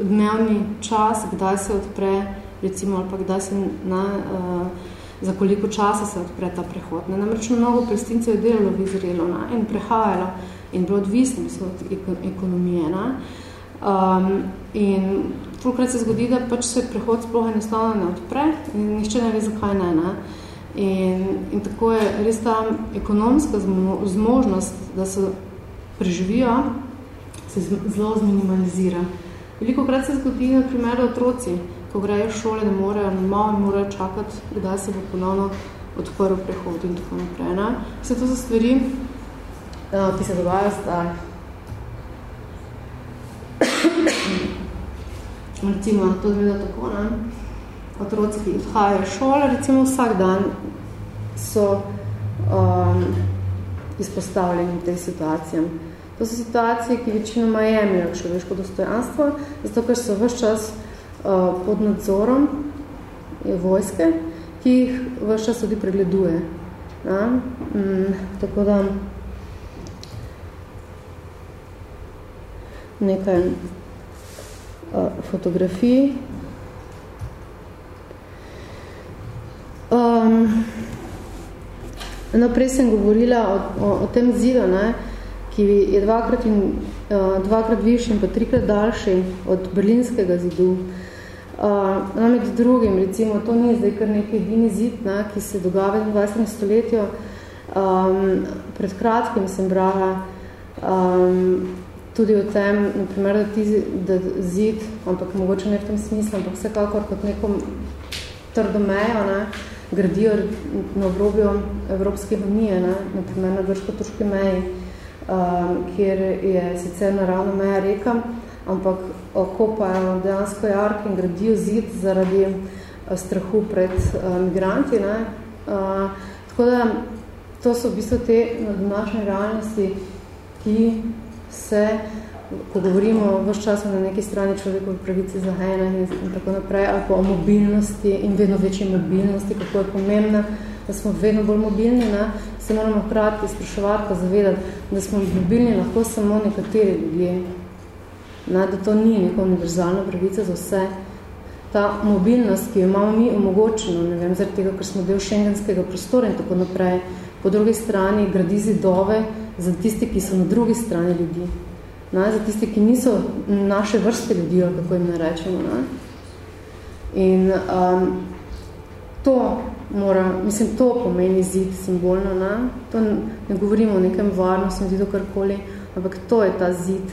[SPEAKER 2] dnevni čas, kdaj se odpre, recimo, ali pa kdaj se, na, uh, za koliko časa se odpre ta prehod. Ne? Namreč mnogo palestincev je delalo v Izraelu ne? in prehajalo in bilo odvisno od ekonomije. Ne? Um, in fulkrat se zgodi, da pač se prehod sploh enostavno ne odpre in nišče ne ve, zakaj ne. ne? In, in tako je res ta ekonomska zmožnost, da se preživijo, se zelo zminimalizira. Veliko krat se zgodi, na primer, otroci, ko grejo šole, ne morejo, ne malo morajo čakati, kdaj se bo ponovno odprl prehod in tako naprej. Ne? Vse to so stvari, uh, ki se dogajajo zdaj. [coughs] recimo, to zgleda tako, ne? Otroci, ki odhajajo v šole, recimo vsak dan so um, izpostavljeni tej situacijam. To so situacije, ki večinoma jemljajo človeško dostojanstvo, zato ker so vse čas uh, pod nadzorom vojske, ki jih vse čas tudi pregleduje. Ja? Mm, tako da nekaj uh, fotografij. Um, no, prej sem govorila o, o, o tem zidu, ne, ki je dvakrat, in, uh, dvakrat višji in pa trikrat daljši od berlinskega zidu. Uh, no, med drugim, recimo, to ni zdaj kar neki edini zid, ne, ki se dogaja v 20. stoletju. Um, pred kratkim sem brala um, tudi o tem, naprimer, da, ti, da zid, ampak mogoče ne v tem smislu, ampak vsekakor kot neko trdo mejo, ne, gradijo na obrobju Evropske unije, ne, naprimer na grško-turški meji, um, kjer je sicer naravno meja reka, ampak kopajo dejansko jark in gradijo zid zaradi uh, strahu pred uh, migranti. Ne. Uh, tako da to so v bistvu te današnje realnosti, ki se, ko govorimo vse čas na neki strani človekove pravice za in, in tako naprej, ali pa o mobilnosti in vedno večji mobilnosti, kako je pomembna, da smo vedno bolj mobilni, ne, se moramo hkrati spraševati pa zavedati, da smo mobilni lahko samo nekateri ljudje, ne, da to ni neka univerzalna pravica za vse. Ta mobilnost, ki jo imamo mi omogočeno, ne vem, zaradi tega, ker smo del šengenskega prostora in tako naprej, po drugi strani gradi zidove za tisti, ki so na drugi strani ljudi. Ne, za tisti, ki niso naše vrste ljudi, kako jim ne rečemo. Ne. In um, to mora, mislim, to pomeni zid simbolno. Ne. To ne govorimo o nekem varnostnem zidu karkoli, ampak to je ta zid,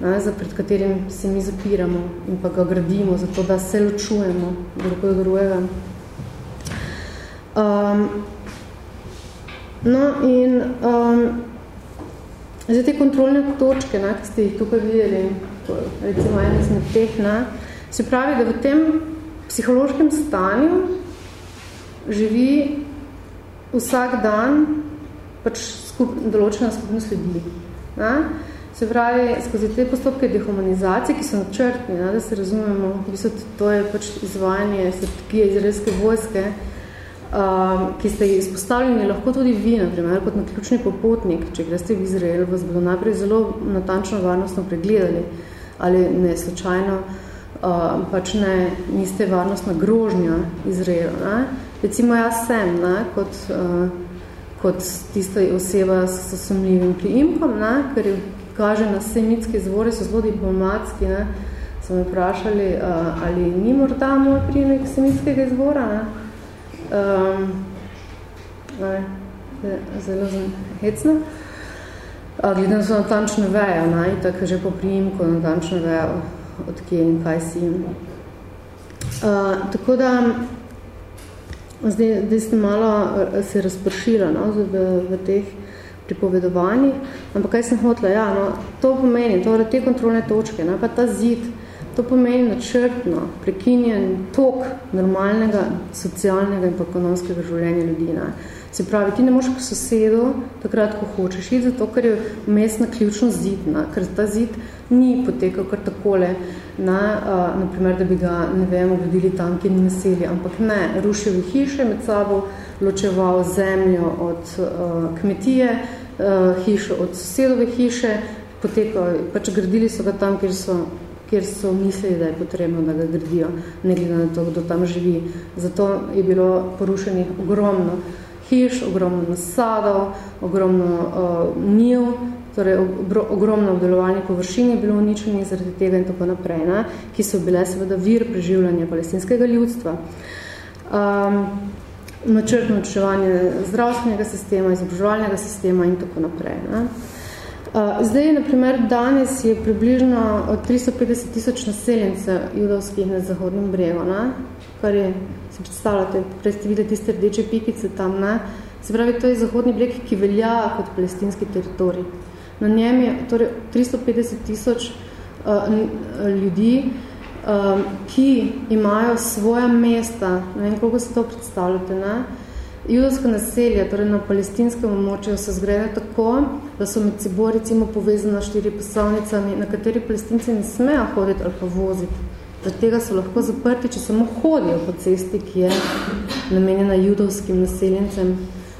[SPEAKER 2] ne, za pred katerim se mi zapiramo in pa ga gradimo, zato da se ločujemo drug od drugega. Um, no in um, zdaj te kontrolne točke, ne, ki ste jih tukaj videli, recimo eno izmed teh, ne, se pravi, da v tem psihološkem stanju živi vsak dan pač skup, določena skupnost ljudi. Ne. Se pravi, skozi te postopke dehumanizacije, ki so načrtni, ne, da se razumemo, v bistvu to je pač izvajanje strategije izraelske vojske, um, ki ste izpostavljeni lahko tudi vi, naprimer, kot naključni popotnik, če greste v Izrael, vas bodo najprej zelo natančno varnostno pregledali, ali ne slučajno, uh, pač ne, niste varnostna grožnja Izraela. Ne. Recimo jaz sem, ne, kot, uh, kot tista oseba s sumljivim priimkom, ne, ker kaže na semitske izvore, so zelo diplomatski, ne, so me vprašali, uh, ali ni morda moj prijemek semitskega izvora, ne. Um, ne, zelo hecno. Glede na so natančne veje, ne, tako že po prijimku natančne veje, od kje in kaj si. Uh, tako da, zdaj, zdaj ste malo se razpršila no, v, v teh pripovedovanjih, ampak kaj sem hotela, ja, no, to pomeni, torej te kontrolne točke, ne, pa ta zid, to pomeni načrtno prekinjen tok normalnega socialnega in ekonomskega življenja ljudi. Ne. Se pravi, ti ne moš k sosedu takrat, ko hočeš iti, zato ker je mestna ključno zid, ne, ker ta zid ni potekal kar takole, ne, a, naprimer, da bi ga, ne vem, obledili tanki in naselji, ampak ne, rušil hiše med sabo, ločeval zemljo od uh, kmetije, uh, hišo od sosedove hiše, potekal, pač gradili so ga tam, kjer so, kjer so mislili, da je potrebno, da ga gradijo, ne glede na to, kdo tam živi. Zato je bilo porušenih ogromno hiš, ogromno nasadov, ogromno uh, njiv, torej ogromno obdelovalnih površin je bilo uničenih zaradi tega in tako naprej, ne, ki so bile seveda vir preživljanja palestinskega ljudstva. Um, načrtno učevanje zdravstvenega sistema, izobraževalnega sistema in tako naprej. Ne. Zdaj, naprimer, danes je približno 350 tisoč naseljencev judovskih na Zahodnem bregu, ne? kar je, si predstavljate, prej ste videli tiste rdeče pikice tam, ne? se pravi, to je Zahodni breg, ki velja kot palestinski teritorij. Na njem je torej 350 tisoč uh, ljudi, um, ki imajo svoja mesta, ne vem, koliko se to predstavljate, ne? Judovska naselja, torej na palestinskem območju, so zgrajene tako, da so med seboj recimo povezane štiri pasovnicami, na kateri palestinci ne smejo hoditi ali pa voziti. Zaradi tega so lahko zaprti, če samo hodijo po cesti, ki je namenjena judovskim naseljencem.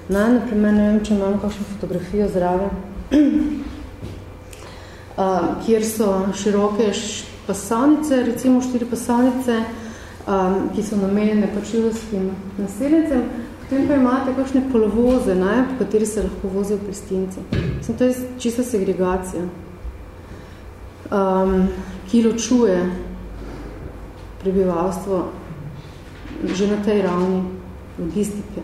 [SPEAKER 2] Na, naprimer, ne vem, če imam kakšno fotografijo zraven, [clears throat] uh, kjer so široke pasovnice, recimo štiri pasovnice, um, ki so namenjene pač judovskim naseljencem, Potem pa imate kakšne polovoze, ne, po kateri se lahko vozijo pristinci. Sem to je čista segregacija, um, ki ločuje prebivalstvo že na tej ravni logistike.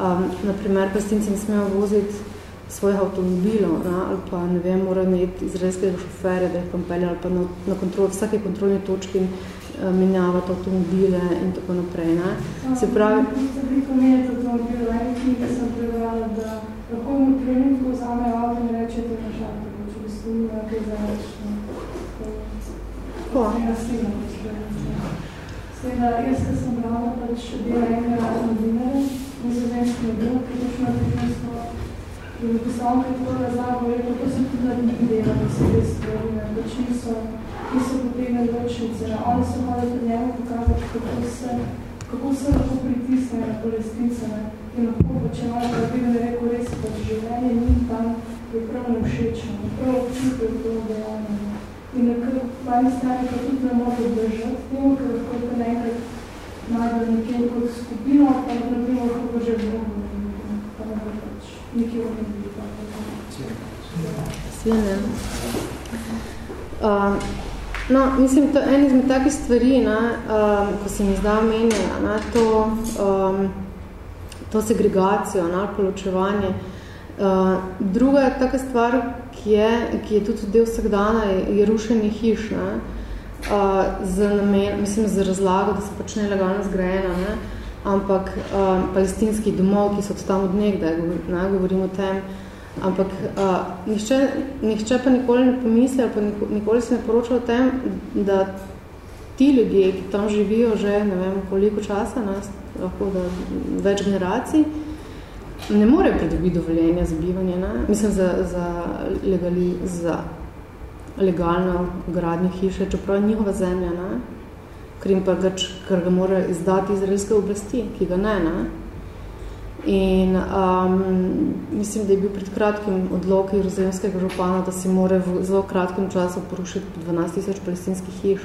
[SPEAKER 2] Um, naprimer, pristinci ne smejo voziti svojih avtomobilov, ne, ali pa, ne vem, morajo imeti izraelskega šofere, da jih pompelja, ali pa na, na kontrol, vsake kontrolne točki Eh, menjavati avtomobile in tako naprej. Ne? Se pravi...
[SPEAKER 3] Se bi pomeniti avtomobil, v eni knjigi sem prebrala, da lahko v trenutku vzame avto in rečete na šator, če bi stojila kaj za reč.
[SPEAKER 2] Ko?
[SPEAKER 3] Sveda, jaz, ko sem brala, pač bila enega razno dinare, nizozemski model, ki je na tehnisko, in v poslanke to razlago, je to se tudi na njih dela, da se te stvari, pač niso ki so potegne ločnice. Oni so malo pred njemu pokazati, kako se, kako se lahko pritisne na palestince. Ne? In lahko počemajo, da bi ne rekel res, da življenje ni tam, je prav nevšečno, prav občutek to dejanje. In nekaj eni strani pa tudi ne more držati temu, ker lahko pa nekaj najde nekje kot skupino, pa ne bi lahko že vlogo, pa ne bo pač nekje v nebi.
[SPEAKER 2] Svinem. Uh, No, mislim, to je en izmed takih stvari, ne, um, ko se mi zdaj omenila, ne, to, um, to segregacijo, ne, poločevanje. Uh, druga je taka stvar, ki je, ki je tudi del vsakdana, je, je rušenje hiš, ne, uh, z namen, mislim, z razlago, da so pač nelegalno zgrajena, ne, ampak um, palestinski domov, ki so tam od nekdaj, ne, govorimo o tem, Ampak uh, nihče, nihče pa nikoli ne pomisli ali pa nikoli se ne poroča o tem, da ti ljudje, ki tam živijo že ne vem koliko časa, nas, lahko da več generacij, ne morejo pridobiti dovoljenja za bivanje, ne? mislim za, za, legali, za legalno gradnje hiše, čeprav je njihova zemlja, ne? ker jim pa ga, ker ga mora izdati izraelske oblasti, ki ga ne. ne? In um, mislim, da je bil pred kratkim odlok Jeruzemskega župana, da si more v zelo kratkem času porušiti 12 tisoč palestinskih hiš.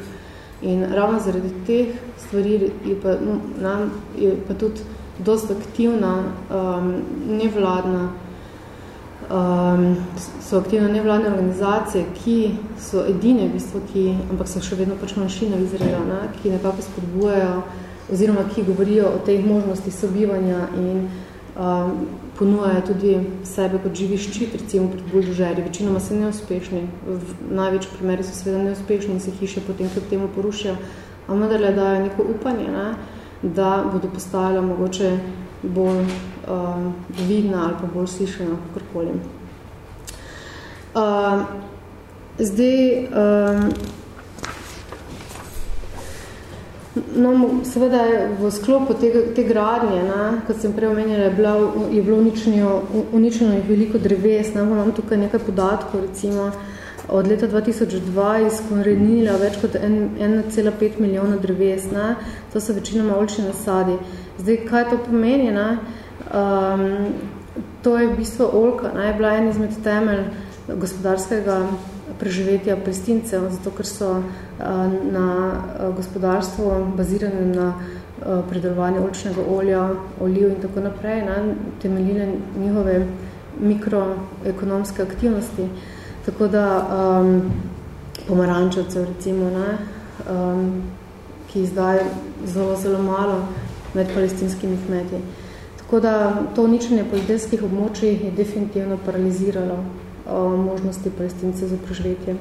[SPEAKER 2] In ravno zaradi teh stvari je pa, no, nam, je pa tudi dosta aktivna um, nevladna, um, so aktivne nevladne organizacije, ki so edine, v bistvu, ki, ampak so še vedno pač manjšine v Izraelu, ne, ki nekako spodbujajo oziroma ki govorijo o teh možnosti sobivanja in um, ponujajo tudi sebe kot živi ščit, recimo pred buldožerji. Večinoma so neuspešni, v največji primeri so seveda neuspešni in se hiše potem kljub temu porušijo, a vendarle dajo neko upanje, ne, da bodo postajala mogoče bolj um, vidna ali pa bolj slišena, kakorkoli. Uh, zdaj, um, No, seveda v sklopu te, te gradnje, ne, kot sem prej omenjala, je, bila, je bilo uničeno, uničeno veliko dreves. Ne, imam tukaj nekaj podatkov, recimo od leta 2002 izkorenila več kot 1,5 milijona dreves. Ne, to so večinoma oljčni nasadi. Zdaj, kaj to pomeni? Ne? Um, to je v bistvu oljka, ne, je bila en izmed temelj gospodarskega preživetja pristincev, zato ker so na gospodarstvo bazirane na predelovanju olčnega olja, oliv in tako naprej, ne, temeljile njihove mikroekonomske aktivnosti. Tako da um, pomarančevcev, recimo, ne, um, ki zdaj zelo, zelo malo med palestinskimi kmeti. Tako da to uničenje poljedelskih območij je definitivno paraliziralo možnosti palestince za preživetje.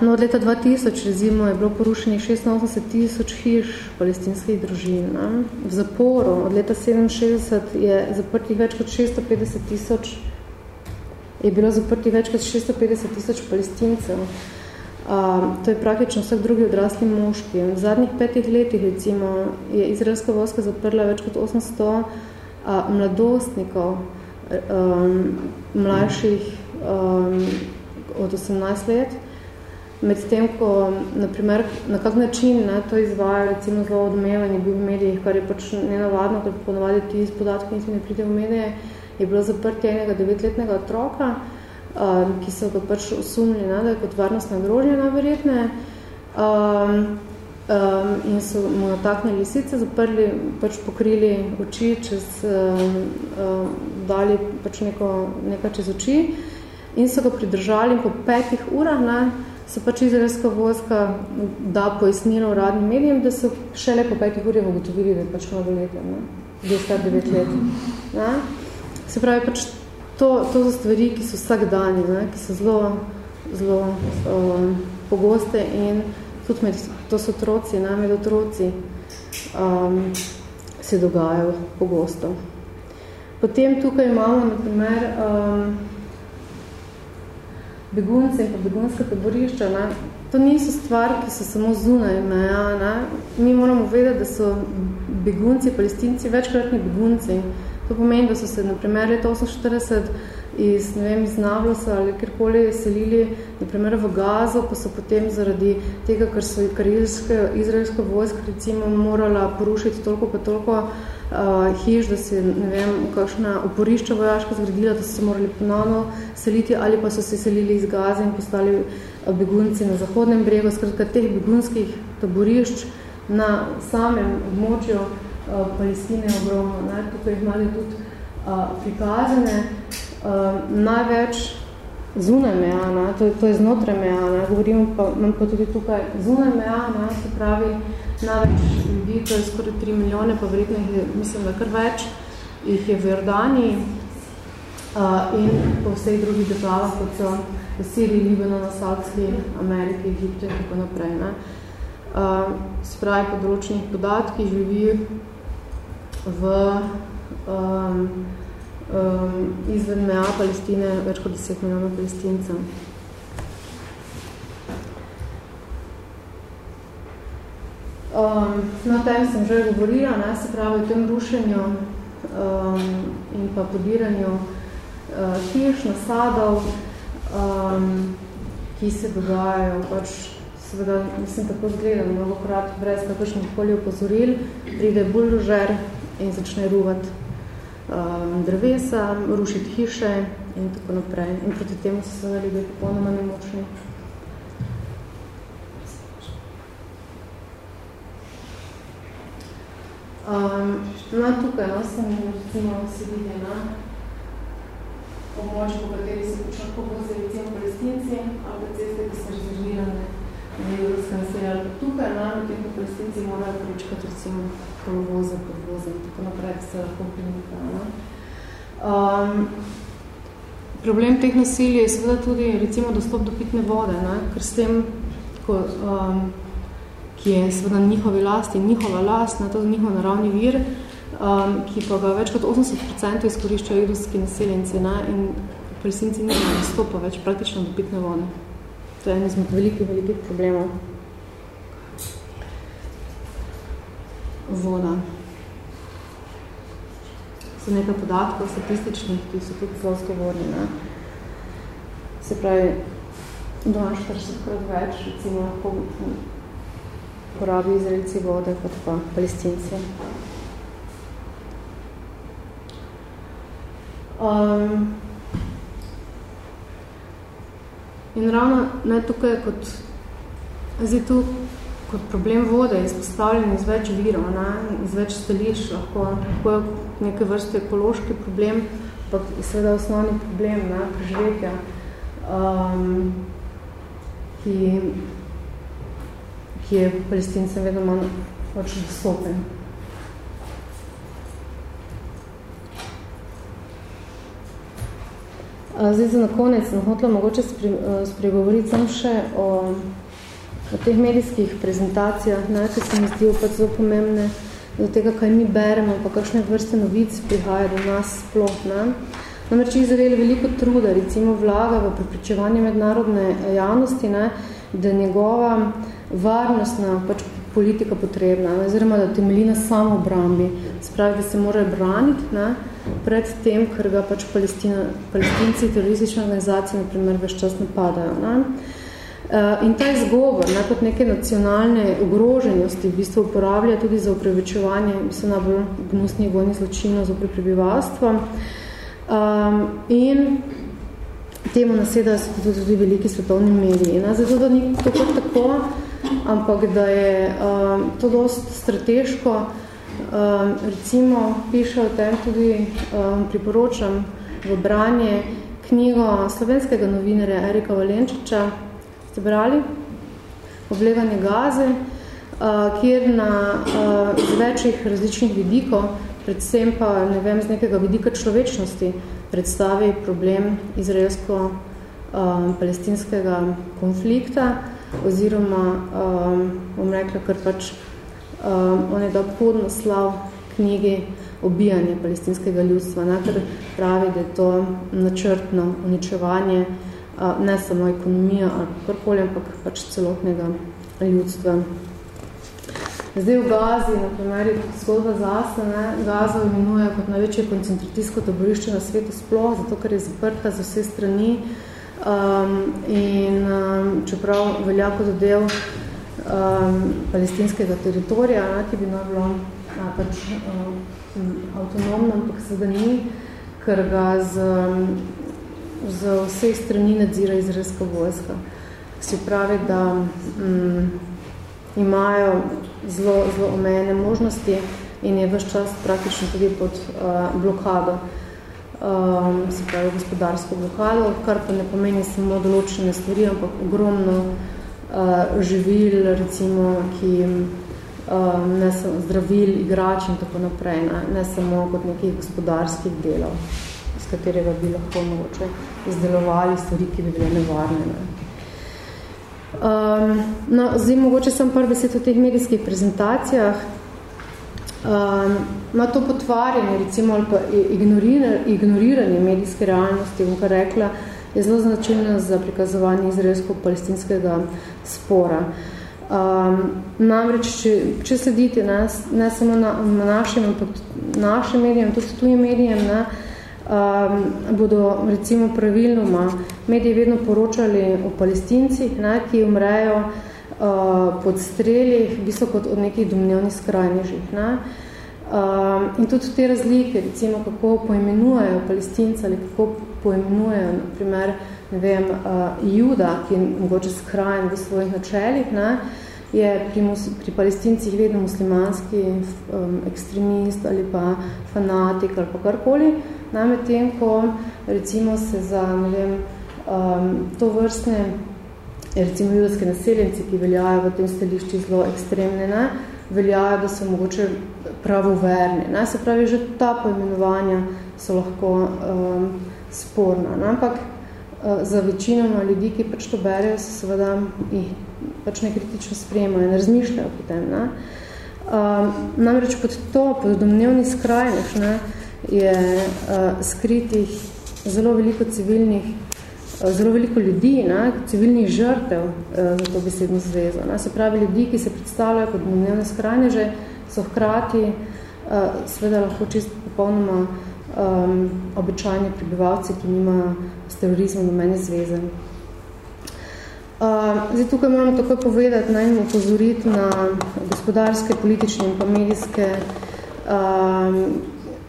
[SPEAKER 2] No, od leta 2000 rezimo, je bilo porušenih 86 tisoč hiš palestinskih družin. Ne? V zaporu od leta 67 je zaprtih več kot 650 tisoč je bilo zaprti več kot 650 tisoč palestincev. Um, to je praktično vsak drugi odrasli moški. V zadnjih petih letih recimo, je izraelska vojska zaprla več kot 800 uh, mladostnikov, um, mlajših um, od 18 let, medtem ko, naprimer, na kak način ne, to izvaja recimo zelo odmevanje bil v medijih, kar je pač nenavadno, ker ponovadi ti iz podatki niso ne pride v medije, je bilo zaprtje enega devetletnega otroka, um, ki so ga pač osumili, ne, da je kot varnostna grožnja verjetne, um, um, in so mu nataknili lisice, zaprli, pač pokrili oči, čez, um, um, dali pač neko, nekaj čez oči in so ga pridržali po petih urah, ne, se pač izraelska vojska da pojasnilo uradnim medijem, da so šele po petih urjah ugotovili, da je pač mladoletja, ne? da je star devet let. Ne? Se pravi, pač to, to so stvari, ki so vsak dani, ne? ki so zelo, zelo um, pogoste in tudi med, to so otroci, ne? med otroci um, se dogajajo pogosto. Potem tukaj imamo, na primer, um, begunce in pa begunska taborišča, ne, to niso stvari, ki so samo zunaj meja. Ne. Mi moramo vedeti, da so begunci, palestinci, večkratni begunci. To pomeni, da so se na primer leta 48 iz, ne vem, iz Navlosa ali kjerkoli selili na primer v Gazo, pa so potem zaradi tega, ker so kar izraelska vojska recimo morala porušiti toliko pa toliko uh, hiš, da se, ne vem, kakšna oporišča vojaška zgradila, da so se morali ponovno seliti ali pa so se selili iz Gaze in postali uh, begunci na zahodnem bregu. Skratka, teh begunskih taborišč na samem območju uh, Palestine ogromno. Ne? Tukaj jih imali tudi prikazane. Uh, največ zunaj meja, ne? To, to je znotraj meja, ne? govorim pa, imam pa tudi tukaj zunaj meja, ne? se pravi, največ ljudi, to je skoraj 3 milijone, pa verjetno jih je, mislim, da kar več, jih je v Jordani uh, in po vseh drugih državah, kot so v Siriji, Libanonu, Saudski, Ameriki, Egipte in tako naprej. Ne. Uh, spravi področnih podatki živi v um, um, izven meja Palestine več kot 10 milijonov palestincev. Um, no, o tem sem že govorila, ne, se pravi o tem rušenju um, in pa podiranju uh, hiš, nasadov, um, ki se dogajajo, pač seveda, mislim, tako zgleda, mnogo krat brez kakršnih koli opozoril, pride buldožer in začne ruvati um, drevesa, rušiti hiše in tako naprej. In proti temu so seveda ljudje popolnoma nemočni. Um, no, tukaj no, sem recimo sedili na območju, po kateri se počne lahko vozili recimo palestinci, ali pa ceste, ki so rezervirane na evropske naselje, ali tukaj, no, medtem ko palestinci morajo pričkati recimo kolovoze, podvoze in tako naprej, da se lahko primikajo. No. Um, problem teh nasilij je seveda tudi recimo dostop do pitne vode, ne, ker s tem, ko um, ki je seveda njihovi lasti, njihova last, na to njihov naravni vir, um, ki pa ga več kot 80% izkoriščajo judovski naseljenci ne? in palestinci nimajo nastopa več praktično do pitne vode. To je en izmed velikih, velikih problemov. Voda. So nekaj podatkov statističnih, ki so tudi zelo skovorni. Ne? Se pravi, 42 krat več, recimo, porabi izraelci vode kot pa palestinci. Um, in ravno ne tukaj kot, zdaj tu kot problem vode je izpostavljen iz več virov, ne, iz več stališč, lahko, lahko je neke vrste ekološki problem, pa seveda osnovni problem ne, preživetja, um, ki ki je palestincem vedno manj pač dostopen. Zdaj za na konec sem hotela mogoče spregovoriti sam še o, o teh medijskih prezentacijah, ne, ki se mi zdijo pač zelo pomembne do tega, kaj mi beremo, pa kakšne vrste novic prihaja do nas sploh. Ne. Namreč Izrael veliko truda, recimo vlaga v prepričevanje mednarodne javnosti, ne, da njegova varnostna pač politika potrebna, oziroma da temelji na samo obrambi. Spravi, da se mora braniti ne, pred tem, ker ga pač Palestina, palestinci, teroristične organizacije, na primer, več čas napadajo. Ne. Uh, in ta izgovor, ne, kot neke nacionalne ogroženjosti, v bistvu uporablja tudi za upravičevanje, mislim, najbolj gnusnih vojnih zločinov za prebivalstvo. Um, in temu nasedajo se tudi, tudi veliki svetovni mediji. Ne. Zato, da ni to kot tako, ampak da je um, to dost strateško. Um, recimo, piše o tem tudi, um, priporočam v branje knjigo slovenskega novinarja Erika Valenčiča, ste brali? Obleganje gaze, uh, kjer na uh, z večjih različnih vidikov, predvsem pa ne vem, z nekega vidika človečnosti, predstavi problem izraelsko-palestinskega um, konflikta, oziroma, um, bom rekla, ker pač um, on je dal podnoslav knjigi Obijanje palestinskega ljudstva, ne, ker pravi, da je to načrtno uničevanje uh, ne samo ekonomija ali karkoli, ampak pač celotnega ljudstva. Zdaj v Gazi, na primer, je zgodba zase, ne, Gaza imenuje kot največje koncentracijsko taborišče na svetu sploh, zato ker je zaprta za vse strani, Um, in um, čeprav velja kot del um, palestinskega teritorija, ne, ki bi naj bilo pač, um, avtonomno, ampak se da ni, ker ga z, z vse strani nadzira izraelska vojska. Se pravi, da um, imajo zelo, zelo omejene možnosti in je vse čas praktično tudi pod uh, blokado um, se pravi gospodarsko blokado, kar pa ne pomeni samo določene stvari, ampak ogromno uh, živil, recimo, ki um, ne samo zdravil, igrač in tako naprej, ne, ne samo kot nekih gospodarskih delov, z katerega bi lahko mogoče izdelovali stvari, ki bi bile nevarne. Ne. Um, no, zdaj mogoče sem par besed o teh medijskih prezentacijah. Um, na to potvarjanje, recimo, ali pa ignoriranje, medijske realnosti, bom kar rekla, je zelo značilno za prikazovanje izraelsko-palestinskega spora. Um, namreč, če, če sledite ne, ne samo na, na našem, ampak našem medijem, tudi tujim medijem, ne, um, bodo recimo pravilnoma mediji vedno poročali o palestincih, ne, ki umrejo uh, pod strelih, v bistvu kot od nekih domnevnih skrajnežih. Ne. Um, in tudi te razlike, recimo, kako poimenujejo palestince ali kako poimenujejo, naprimer, ne vem, uh, juda, ki je mogoče skrajen v svojih načelih, ne, je pri, mus, pri palestincih vedno muslimanski um, ekstremist ali pa fanatik ali pa karkoli, name tem, ko recimo se za, ne vem, um, to vrstne, recimo judovske naseljenci, ki veljajo v tem stališči zelo ekstremne, ne, veljajo, da so mogoče pravoverni. Ne? Se pravi, že ta poimenovanja so lahko um, sporna. Ne? Ampak uh, za večino ljudi, ki pač to berejo, se seveda jih pač nekritično sprejemajo in razmišljajo potem. Ne? Um, namreč pod to, pod domnevni skrajnež, ne, je uh, skritih zelo veliko civilnih zelo veliko ljudi, ne, civilnih žrtev eh, za to besedno zvezo. Ne. Se pravi, ljudi, ki se predstavljajo kot dnevne skrajneže, so hkrati eh, seveda lahko čisto popolnoma um, običajni prebivalci, ki nima s terorizmom domene zveze. Uh, zdaj, tukaj moramo takoj povedati, naj upozoriti na gospodarske, politične in pa medijske um,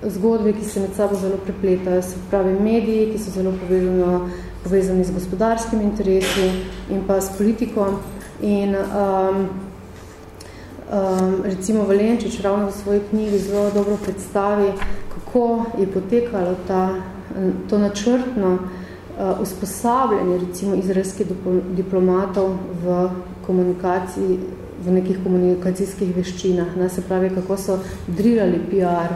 [SPEAKER 2] zgodbe, ki se med sabo zelo prepletajo. Se pravi, mediji, ki so zelo povezano povezani z gospodarskimi interesi in pa s politiko. In um, um, recimo Valenčič ravno v svoji knjigi zelo dobro predstavi, kako je potekalo ta, to načrtno uh, usposabljanje recimo izraelskih diplomatov v komunikaciji, v nekih komunikacijskih veščinah. Ne? Se pravi, kako so drilali PR,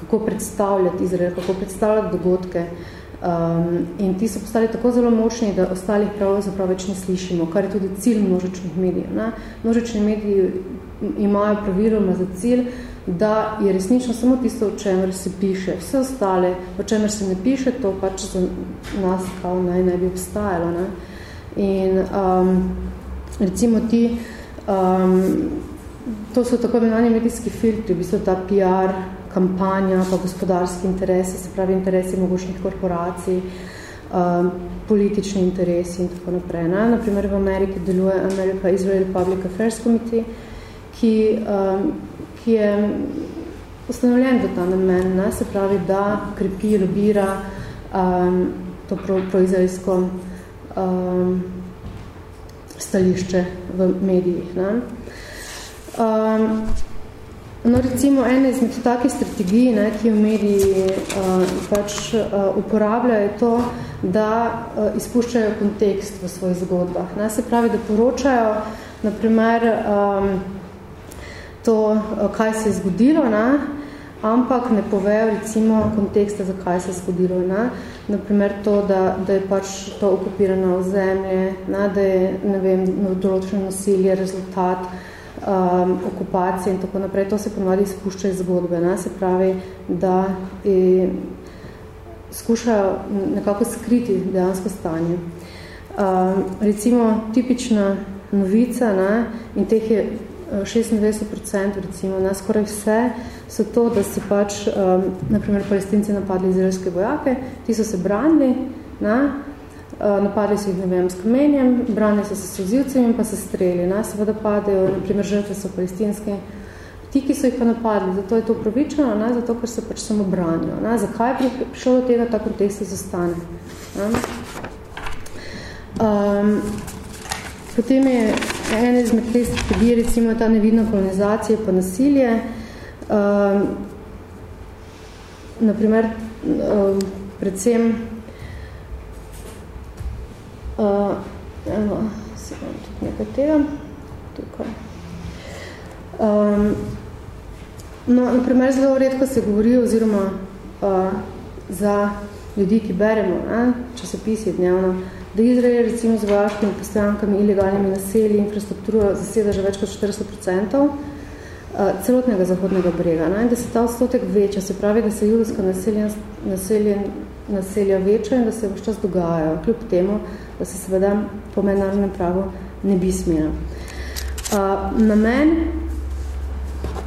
[SPEAKER 2] kako predstavljati Izrael, kako predstavljati dogodke, Um, in ti so postali tako zelo močni, da ostalih pravzaprav več ne slišimo, kar je tudi cilj množičnih medijev. Ne? Množični mediji imajo praviloma za cilj da je resnično samo tisto, o čemer se piše. Vse ostale, o čemer se ne piše, to pač za nas kao naj ne bi obstajalo. Ne? In um, recimo ti, um, to so tako imenovani medijski filtri, v bistvu ta PR kampanja, pa gospodarski interesi, se pravi interesi mogočnih korporacij, um, politični interesi in tako naprej. Ne? Naprimer v Ameriki deluje America Israel Public Affairs Committee, ki um, ki je ustanovljen v ta namen, ne, se pravi, da krepi, lobira um, to pro, proizraelsko um, stališče v medijih. Ne. Um, no, recimo, ena izmed takih strategij, ne, ki v mediji uh, pač uh, uporabljajo, je to, da uh, izpuščajo kontekst v svojih zgodbah. Ne. Se pravi, da poročajo, naprimer, um, to, eh, kaj se je zgodilo, ne? ampak ne povejo recimo konteksta, zakaj se je zgodilo. Ne? Naprimer to, da, da je pač to okupirano zemlje, ne? da je ne vem, določeno nasilje, rezultat um, okupacije in tako naprej. To se ponovadi izpušča iz zgodbe. Ne? Se pravi, da je, skušajo nekako skriti dejansko stanje. Um, recimo tipična novica ne? in teh je 96% recimo, ne, skoraj vse, so to, da so pač, um, naprimer, palestinci napadli izraelske vojake, ti so se branili, ne, uh, napadli so jih, ne vem, s kamenjem, branili so se sozivcem in pa se streli, ne, seveda padejo, naprimer, žrtve so palestinske, ti, ki so jih pa napadli, zato je to upravičeno, ne, zato, ker se pač samo branijo, ne, zakaj je prišlo do tega, ta kontekst se zastane, ne. Um, potem je ena izmed teh strategij, recimo ta nevidna kolonizacija pa nasilje. Um, naprimer, um, predvsem uh, evo, se bom tudi nekaj tega, tukaj. Um, no, naprimer, zelo redko se govori oziroma uh, za ljudi, ki beremo, ne, časopisi dnevno, da Izrael recimo z vojaškimi postajankami, ilegalnimi naselji, infrastrukturo zaseda že več kot 40% uh, celotnega zahodnega brega. Ne? Da se ta odstotek veča, se pravi, da se judovska naselja, naselja, naselja veča in da se vse čas dogajajo, kljub temu, da se seveda po mednarodnem pravu ne bi smela. Uh, namen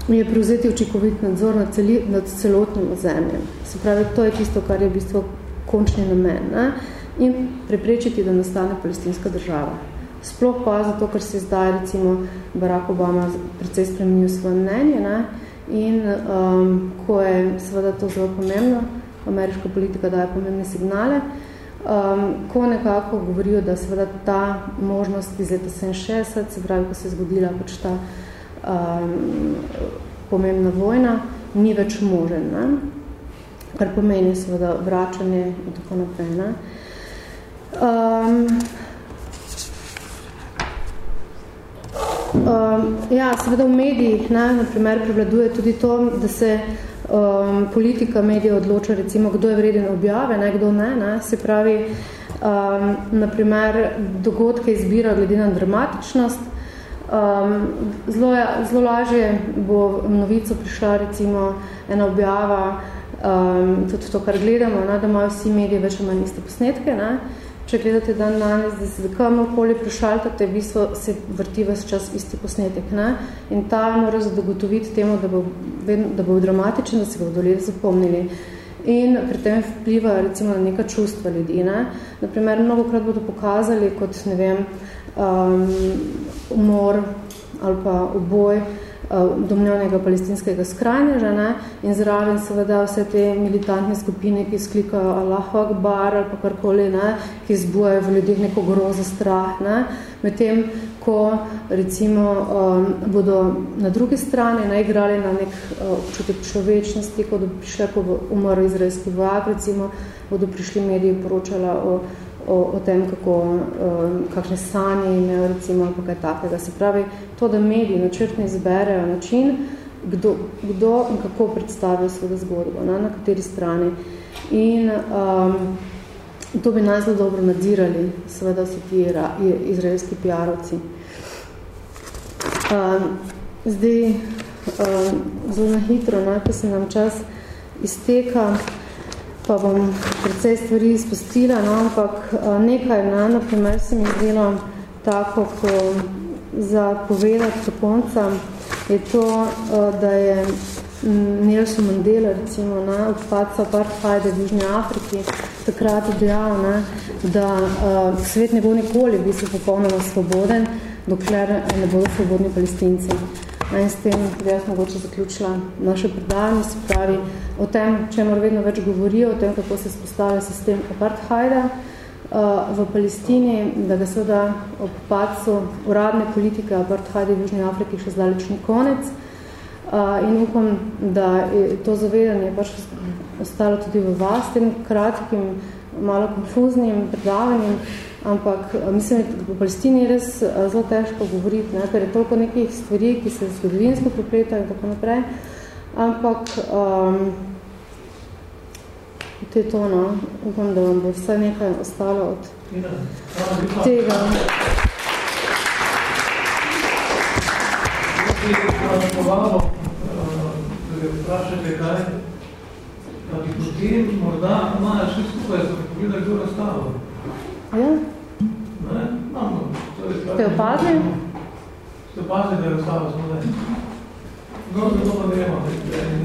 [SPEAKER 2] je prevzeti učinkovit nadzor nad, celi, nad celotnim ozemljem. Se pravi, to je tisto, kar je v bistvu končni namen. Ne? In preprečiti, da nastane palestinska država. Sploh pa zato, ker se zdaj recimo Barack Obama precej spremenil svoje mnenje ne? in um, ko je seveda to zelo pomembno, ameriška politika daje pomembne signale, um, ko nekako govorijo, da seveda ta možnost iz leta 67, se pravi, ko se je zgodila pač ta um, pomembna vojna, ni več možen, ne? kar pomeni seveda vračanje in tako naprej. Ne? Um, um, ja, seveda v medijih, ne, na primer, prevladuje tudi to, da se um, politika medijev odloča, recimo, kdo je vreden objave, ne, kdo ne, ne. Se pravi, um, na primer, dogodke izbira glede na dramatičnost. Um, zelo, zelo lažje bo v novico prišla, recimo, ena objava, um, tudi to, kar gledamo, ne, da imajo vsi medije več ali manj iste posnetke, ne, če gledate dan danes, da se kamorkoli prešaltate, v bistvu se vrti vas čas isti posnetek. Ne? In ta mora zadogotoviti temu, da bo, da bo dramatičen, da se bodo ljudje zapomnili. In pri tem vpliva recimo na neka čustva ljudi. Ne? Naprimer, mnogokrat bodo pokazali kot, ne vem, um, umor ali pa oboj, Eh, domnevnega palestinskega skrajneža ne? in zraven seveda vse te militantne skupine, ki sklikajo Allahu Akbar ali pa karkoli, ne? ki zbujajo v ljudeh neko grozo strah. Ne? Medtem, ko recimo um, bodo na drugi strani ne, igrali na nek uh, občutek človečnosti, ko bodo prišli, ko bo umrl izraelski vojak, recimo, bodo prišli mediji poročala o o, o tem, kako, um, kakšne sanje imajo, recimo, ali kaj takega. Se pravi, to, da mediji načrtno izberejo način, kdo, kdo in kako predstavijo svojo zgodbo, na, na kateri strani. In um, to bi naj zelo dobro nadzirali, seveda so ti izraelski PR-ovci. Um, zdaj, uh, zelo na hitro, ne, ko se nam čas izteka, pa bom precej stvari izpustila, no, ampak uh, nekaj, ne, na primer se mi zdelo tako, ko za povedati do konca, je to, uh, da je Nelson Mandela, recimo, na odpadca apartheida v Južni Afriki, takrat dejal, ne, da uh, svet ne bo nikoli bistvu popolnoma svoboden, dokler ne bodo svobodni palestinci. In s tem bi jaz mogoče zaključila naše predavanje, se pravi o tem, če mora vedno več govorijo, o tem, kako se spostavlja sistem apartheida uh, v Palestini, da ga seveda ob padcu uradne politike apartheida v Južni Afriki še zdaleč ni konec, Uh, in upam, da je to zavedanje pač ostalo tudi v vas, tem kratkim, malo konfuznim predavanjem, ampak mislim, da v Palestini je res zelo težko govoriti, ne, ker je toliko nekih stvari, ki se zgodovinsko prepletajo in tako naprej, ampak um, to je to, no. upam, da vam bo vse nekaj ostalo od tega.
[SPEAKER 1] Hvala vprašate, kaj, da bi potem morda imajo vse skupaj za pogledati, kdo razstavo.
[SPEAKER 2] Ja?
[SPEAKER 1] Ne, imamo.
[SPEAKER 2] Ste opazili?
[SPEAKER 1] Ste opazili, da je razstava smo ne. No, zato pa gremo.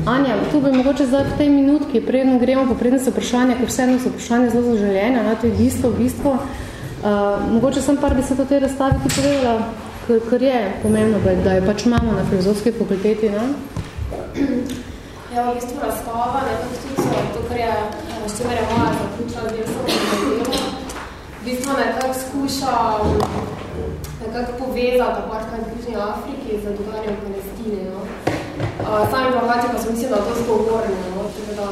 [SPEAKER 2] Anja, tu bi mogoče zdaj v tej minutki, predno gremo, pa predno se vprašanje, ker vseeno so vprašanje zelo zaželjene, na to je bistvo, bistvo. Uh, mogoče sem par deset o tej razstavi ti povedala, ker je pomembno, da je pač imamo na filozofski fakulteti, ne?
[SPEAKER 5] Ja, v bistvu razstava, nekako tudi so, to, kar je, s čimer je moja zaključila del delo, v bistvu nekako skuša nekako povezati apartka v Južni Afriki z dogajanjem v Palestini. No. Uh, sami bohati pa so mislim, da to zgovorni. No. Da,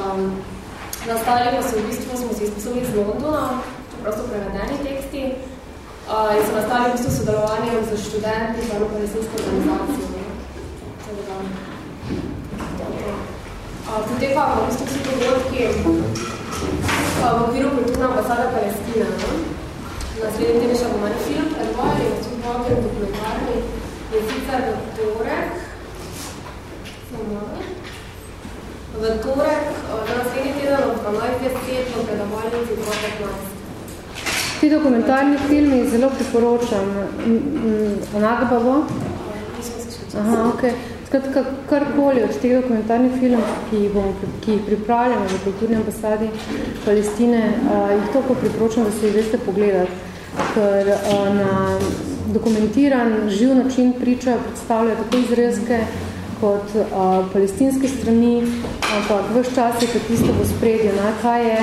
[SPEAKER 5] nastali pa so v bistvu, smo se izpisali iz Londona, to prosto prevedeni teksti, uh, in so nastali v bistvu sodelovanjem z študenti pa na palestinsko organizacijo. No. poteka v bistvu vsi dogodki v okviru kulturna ambasada Palestina. No? Naslednji teden še bomo film predvajali, v vsem okviru dokumentarni, je sicer v torek, v torek, za naslednji teden od 12.10 v predavalnici 2.15.
[SPEAKER 2] Ti dokumentarni filmi zelo priporočam. Onaka pa bo? Aha, okay. Skratka, karkoli od teh dokumentarnih filmov, ki jih, bom, ki jih pripravljamo v kulturni ambasadi Palestine, uh, jih toliko priporočam, da se jih veste pogledati, ker uh, na dokumentiran, živ način priča predstavljajo tako izrezke kot uh, palestinske strani, ampak vse čas je kot tisto v spredju, na, kaj je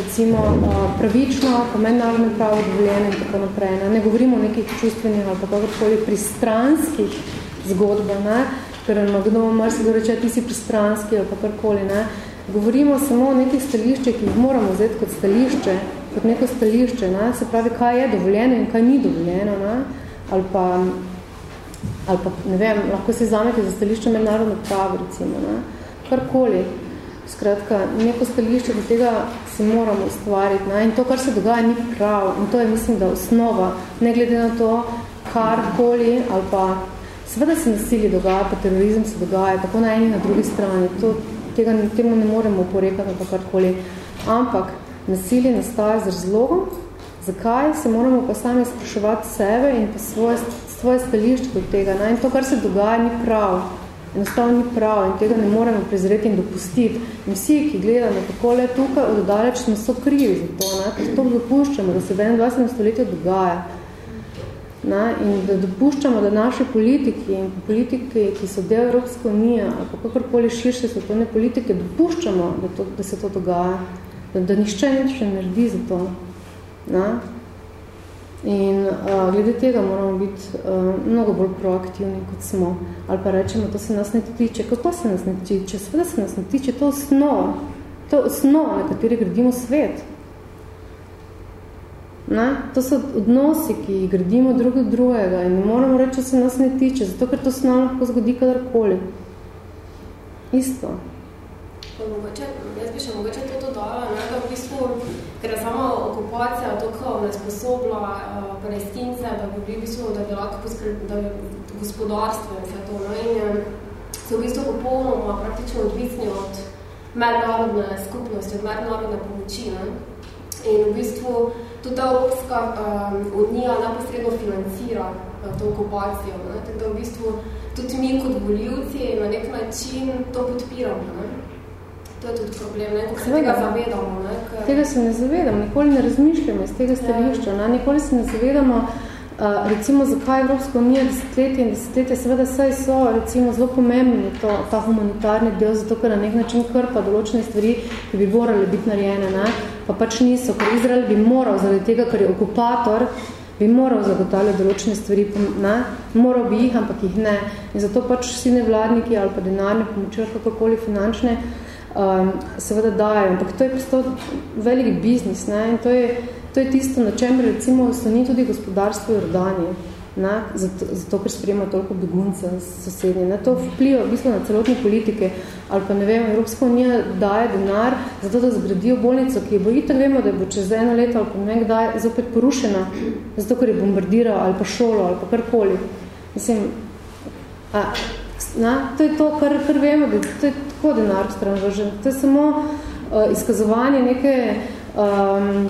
[SPEAKER 2] recimo uh, pravično, po mednarodnem pravu dovoljeno in tako naprej. Ne, ne govorimo o nekih čustvenih ali kakorkoli pristranskih zgodbah, ne, ker ima kdo mar se reče, ti si pristranski ali pa karkoli, ne. Govorimo samo o nekih stališčih, ki jih moramo vzeti kot stališče, kot neko stališče, ne. se pravi, kaj je dovoljeno in kaj ni dovoljeno, ne. ali pa, ali pa, ne vem, lahko se zamete za stališče mednarodno pravo, recimo, ne. karkoli. Skratka, neko stališče do tega si moramo ustvariti. Ne? In to, kar se dogaja, ni prav. In to je, mislim, da osnova, ne glede na to, karkoli ali pa Seveda se nasilje dogaja, pa terorizem se dogaja, tako na eni in na drugi strani. To, tega, temu ne moremo porekati, pa karkoli. Ampak nasilje nastaja z razlogom, zakaj se moramo pa sami spraševati sebe in pa svoje, svoje stališče do tega. Ne? In to, kar se dogaja, ni prav. Enostavno ni prav in tega ne moremo prezreti in dopustiti. In vsi, ki gledamo tako le tukaj, oddaleč smo so krivi za to, ne? ker to dopuščamo, da se v 21. stoletju dogaja. Na, in da dopuščamo, da naše politiki in politiki, ki so del Evropske unije ali pa kakorkoli širše svetovne politike, dopuščamo, da, to, da se to dogaja, da, da nišče nič ne naredi za to. Na. In uh, glede tega moramo biti uh, mnogo bolj proaktivni, kot smo. Ali pa rečemo, to se nas ne tiče. Kako se nas ne tiče? Sveda se nas ne tiče. To je osnova. To je osnova, na kateri gradimo svet. Ne? To so odnosi, ki jih gradimo drug od drugega in ne moramo reči, da se nas ne tiče, zato ker to se nam lahko zgodi kadarkoli. Isto.
[SPEAKER 5] Mogoče, jaz bi še mogoče to dodala, ne, da v bistvu, ker je sama okupacija tako ne sposobila uh, palestince, da bi v bistvu, da bi lahko da bi gospodarstvo in vse to. No, in je, so v bistvu popolnoma praktično odvisni od mednarodne skupnosti, od mednarodne pomoči. Ne? In v bistvu tudi Evropska um, unija neposredno financira uh, to okupacijo. Ne? Tako da v bistvu tudi mi kot voljivci na nek način to podpiramo. Ne? To je tudi problem, ne? kako se tega zavedamo. Ne?
[SPEAKER 2] Ker... Tega se ne zavedamo, nikoli ne razmišljamo iz tega stališča. Ne? Nikoli se ne zavedamo, Uh, recimo, zakaj Evropska unija desetletje in desetletje, seveda saj so recimo zelo pomembni to, ta humanitarni del, zato ker na nek način krpa določene stvari, ki bi morali biti narejene, ne? pa pač niso, ker Izrael bi moral, zaradi tega, ker je okupator, bi moral zagotavljati določene stvari, ne? moral bi jih, ampak jih ne. In zato pač vsi nevladniki ali pa denarne pomoči, kakorkoli finančne, um, seveda dajo. Ampak to je postal velik biznis ne? in to je To je tisto, na čem recimo sloni tudi gospodarstvo Jordanije, ne? Zato, zato, ker sprejema toliko begunca sosednje. Ne? To vpliva v bistvu na celotne politike, ali pa ne vem, Evropska unija daje denar zato, da zgradijo bolnico, ki je bo itak vemo, da bo čez eno leto ali pa ne kdaj zopet porušena, zato, ker je bombardirala ali pa šolo ali pa karkoli. Mislim, a, na, to je to, kar, kar vemo, da to je tako denar v stran vržen. To je samo uh, izkazovanje neke um,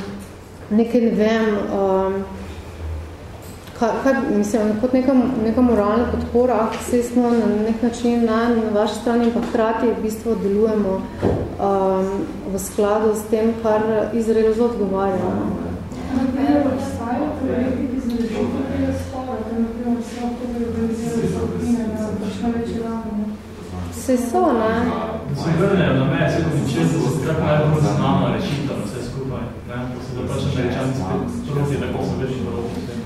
[SPEAKER 2] nekaj, ne vem, um, kaj, kaj, mislim, kot neka, neka moralna podpora, vse smo na nek način na, na vaši strani, pa hkrati v bistvu delujemo um, v skladu s tem, kar Izrael zelo odgovarja. Vse so, ne?
[SPEAKER 4] Se vrnejo na me, se ko mi često, kako najbolj znamo rešitev, da pač američani spet proti, tako so več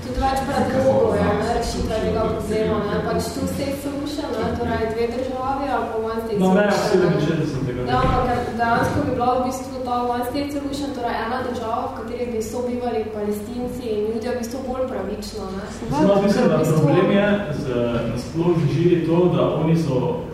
[SPEAKER 5] Tudi več predlogov je ne, rešitve tega problema. Ne. Pač tu state solution, ne, torej dve državi ali pa one state
[SPEAKER 4] no, solution. No, ne, vse tega.
[SPEAKER 5] Ja, ampak dejansko bi bila v bistvu ta one state solution, torej ena država, v kateri bi sobivali palestinci in ljudje v bistvu bolj pravično. Ne.
[SPEAKER 4] Zdaj, mislim, da problem je z nasploh živi to, da oni so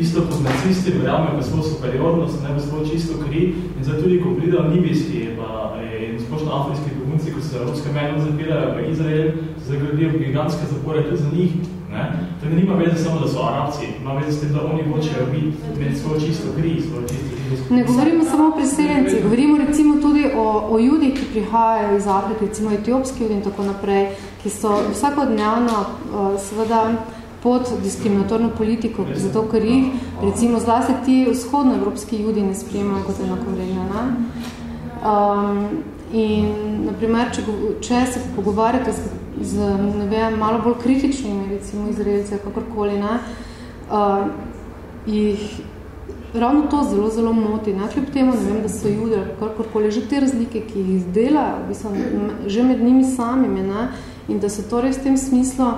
[SPEAKER 4] isto kot nacisti verjamejo v svojo superiornost, ne v svojo čisto kri in zdaj tudi, ko pridajo libijski pa in splošno afrijski begunci, ko se evropske mejno zapirajo v Izrael, zagradijo gigantske zapore tudi za njih, ne? To ne nima veze samo, da so arabci, ima veze s tem, da oni hočejo biti med svojo čisto kri, svojo čisto.
[SPEAKER 2] Ne govorimo samo o priseljenci, govorimo recimo tudi o, o ljudih, ki prihajajo iz Afrike, recimo etiopski ljudje in tako naprej, ki so vsakodnevno uh, seveda pod diskriminatorno politiko, zato ker jih, recimo, zlasti ti vzhodnoevropski judi ne sprejemajo kot enakovredno. Um, in, naprimer, če, če se pogovarjate z, z ne vem, malo bolj kritičnimi, recimo, izraelce, kakorkoli, ne, uh, jih ravno to zelo, zelo moti. Ne, kljub temu, ne vem, da so jude, kakorkoli, že te razlike, ki jih izdelajo, v bistvu, že med njimi samimi, ne, in da se torej v tem smislu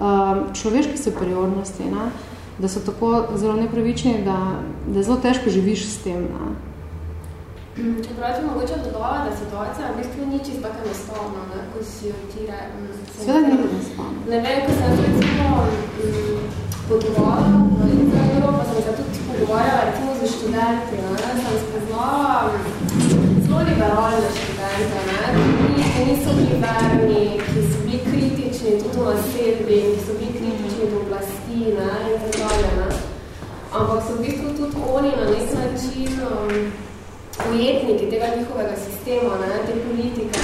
[SPEAKER 2] um, človeške superiornosti, ne? da so tako zelo nepravični, da, da zelo težko živiš s tem. Ne?
[SPEAKER 5] Čeprav ti mogoče dodala, da situacija v bistvu ni čisto tako enostavna, ne? ko si jo ti re...
[SPEAKER 2] Sveda ni enostavna.
[SPEAKER 5] Ne vem, ko sem recimo potovala v Izraelu, pa sem se tudi pogovarjala recimo z študenti, ne? sem spoznala zelo liberalne študente, ki niso bili verni, ki so bili kritični tudi na sebi, ki so bili kritični do oblasti ne? in tako dalje. Ne? Ampak so v bistvu tudi oni na nek način um, ujetniki tega njihovega sistema, ne? te politike.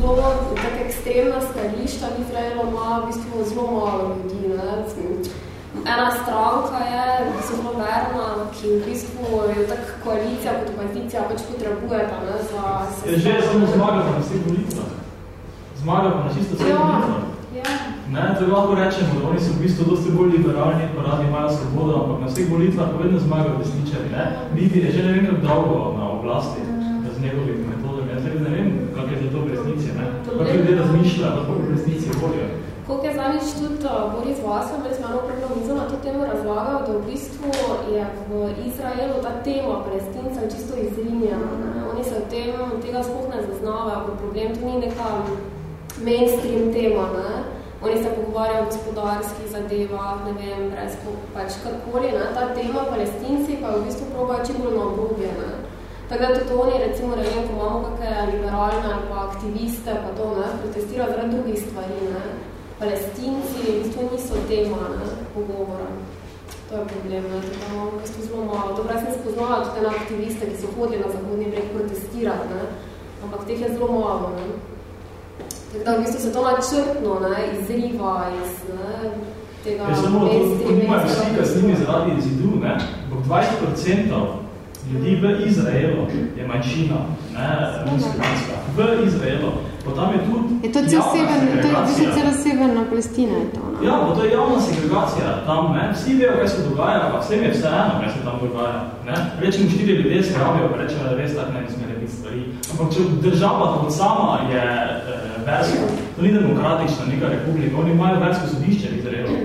[SPEAKER 5] Zelo tak ekstremna stališča v Izraelu ima v bistvu zelo malo ljudi. Ne? Ena stranka je, zelo verna, ki v bistvu je tak koalicija kot opozicija pač potrebuje pa, ne, za...
[SPEAKER 4] Je že samo zmaga pa na vseh volitvah. Zmaga pa na čisto vseh ja. volitvah.
[SPEAKER 5] Ja.
[SPEAKER 4] Ne, to lahko rečemo, da oni so v bistvu dosti bolj liberalni, pa radi imajo svobodo, ampak na vseh volitvah vedno zmagajo desničari. Ne? Bibi je že ne vem kako dolgo na oblasti mm. z njegovimi metodami. Jaz ne vem, kak je to v resnici, ne? Kak ljudje razmišljajo, kako v resnici volijo.
[SPEAKER 5] Koliko je zanič tudi uh, Boris Vasov, res malo prvo mizo na to temo razlagal, da v bistvu je v Izraelu ta tema palestincev čisto izrinjena. Oni se v tem, tega sploh ne zaznavajo, problem, to ni neka mainstream tema. Ne? Oni se pogovarjajo o gospodarskih zadevah, ne vem, brez pač karkoli. Ne? Ta tema palestinci pa v bistvu probajo čim bolj na obdobje. Ne? Tako da tudi oni, recimo, ne vem, ko imamo kakve liberalne ali pa aktiviste, pa to, ne, protestirajo zaradi drugih stvari, ne palestinci v bistvu niso tema ne, pogovora. To je problem, ne? Tako imamo v bistvu zelo malo. Dobro, jaz sem spoznala tudi na aktiviste, ki so hodili na zahodni breg protestirati, ne? ampak teh je zelo malo. Ne? Tako da v bistvu se to načrtno ne, izriva iz ne, tega
[SPEAKER 4] Ja, samo to, to nimajo vsi, ki s njimi zaradi zidu, ne, ampak 20% ljudi v Izraelu je manjšina, ne, muslimanska, v Izraelu. Pa tam je tudi
[SPEAKER 2] Je to cel sever, to je v bistvu cela severna Palestina je to, no?
[SPEAKER 4] Ja, pa to je javna segregacija tam, ne, vsi vejo, kaj se dogaja, pa vsem je vseeno, kaj se tam dogaja, ne. Rečemo, štiri ljudje skrabijo, pa rečemo, da res tako ne bi smeli biti stvari. Ampak če država kot sama je eh, versko, to ni demokratična neka republika, oni imajo versko sodišče v Izraelu.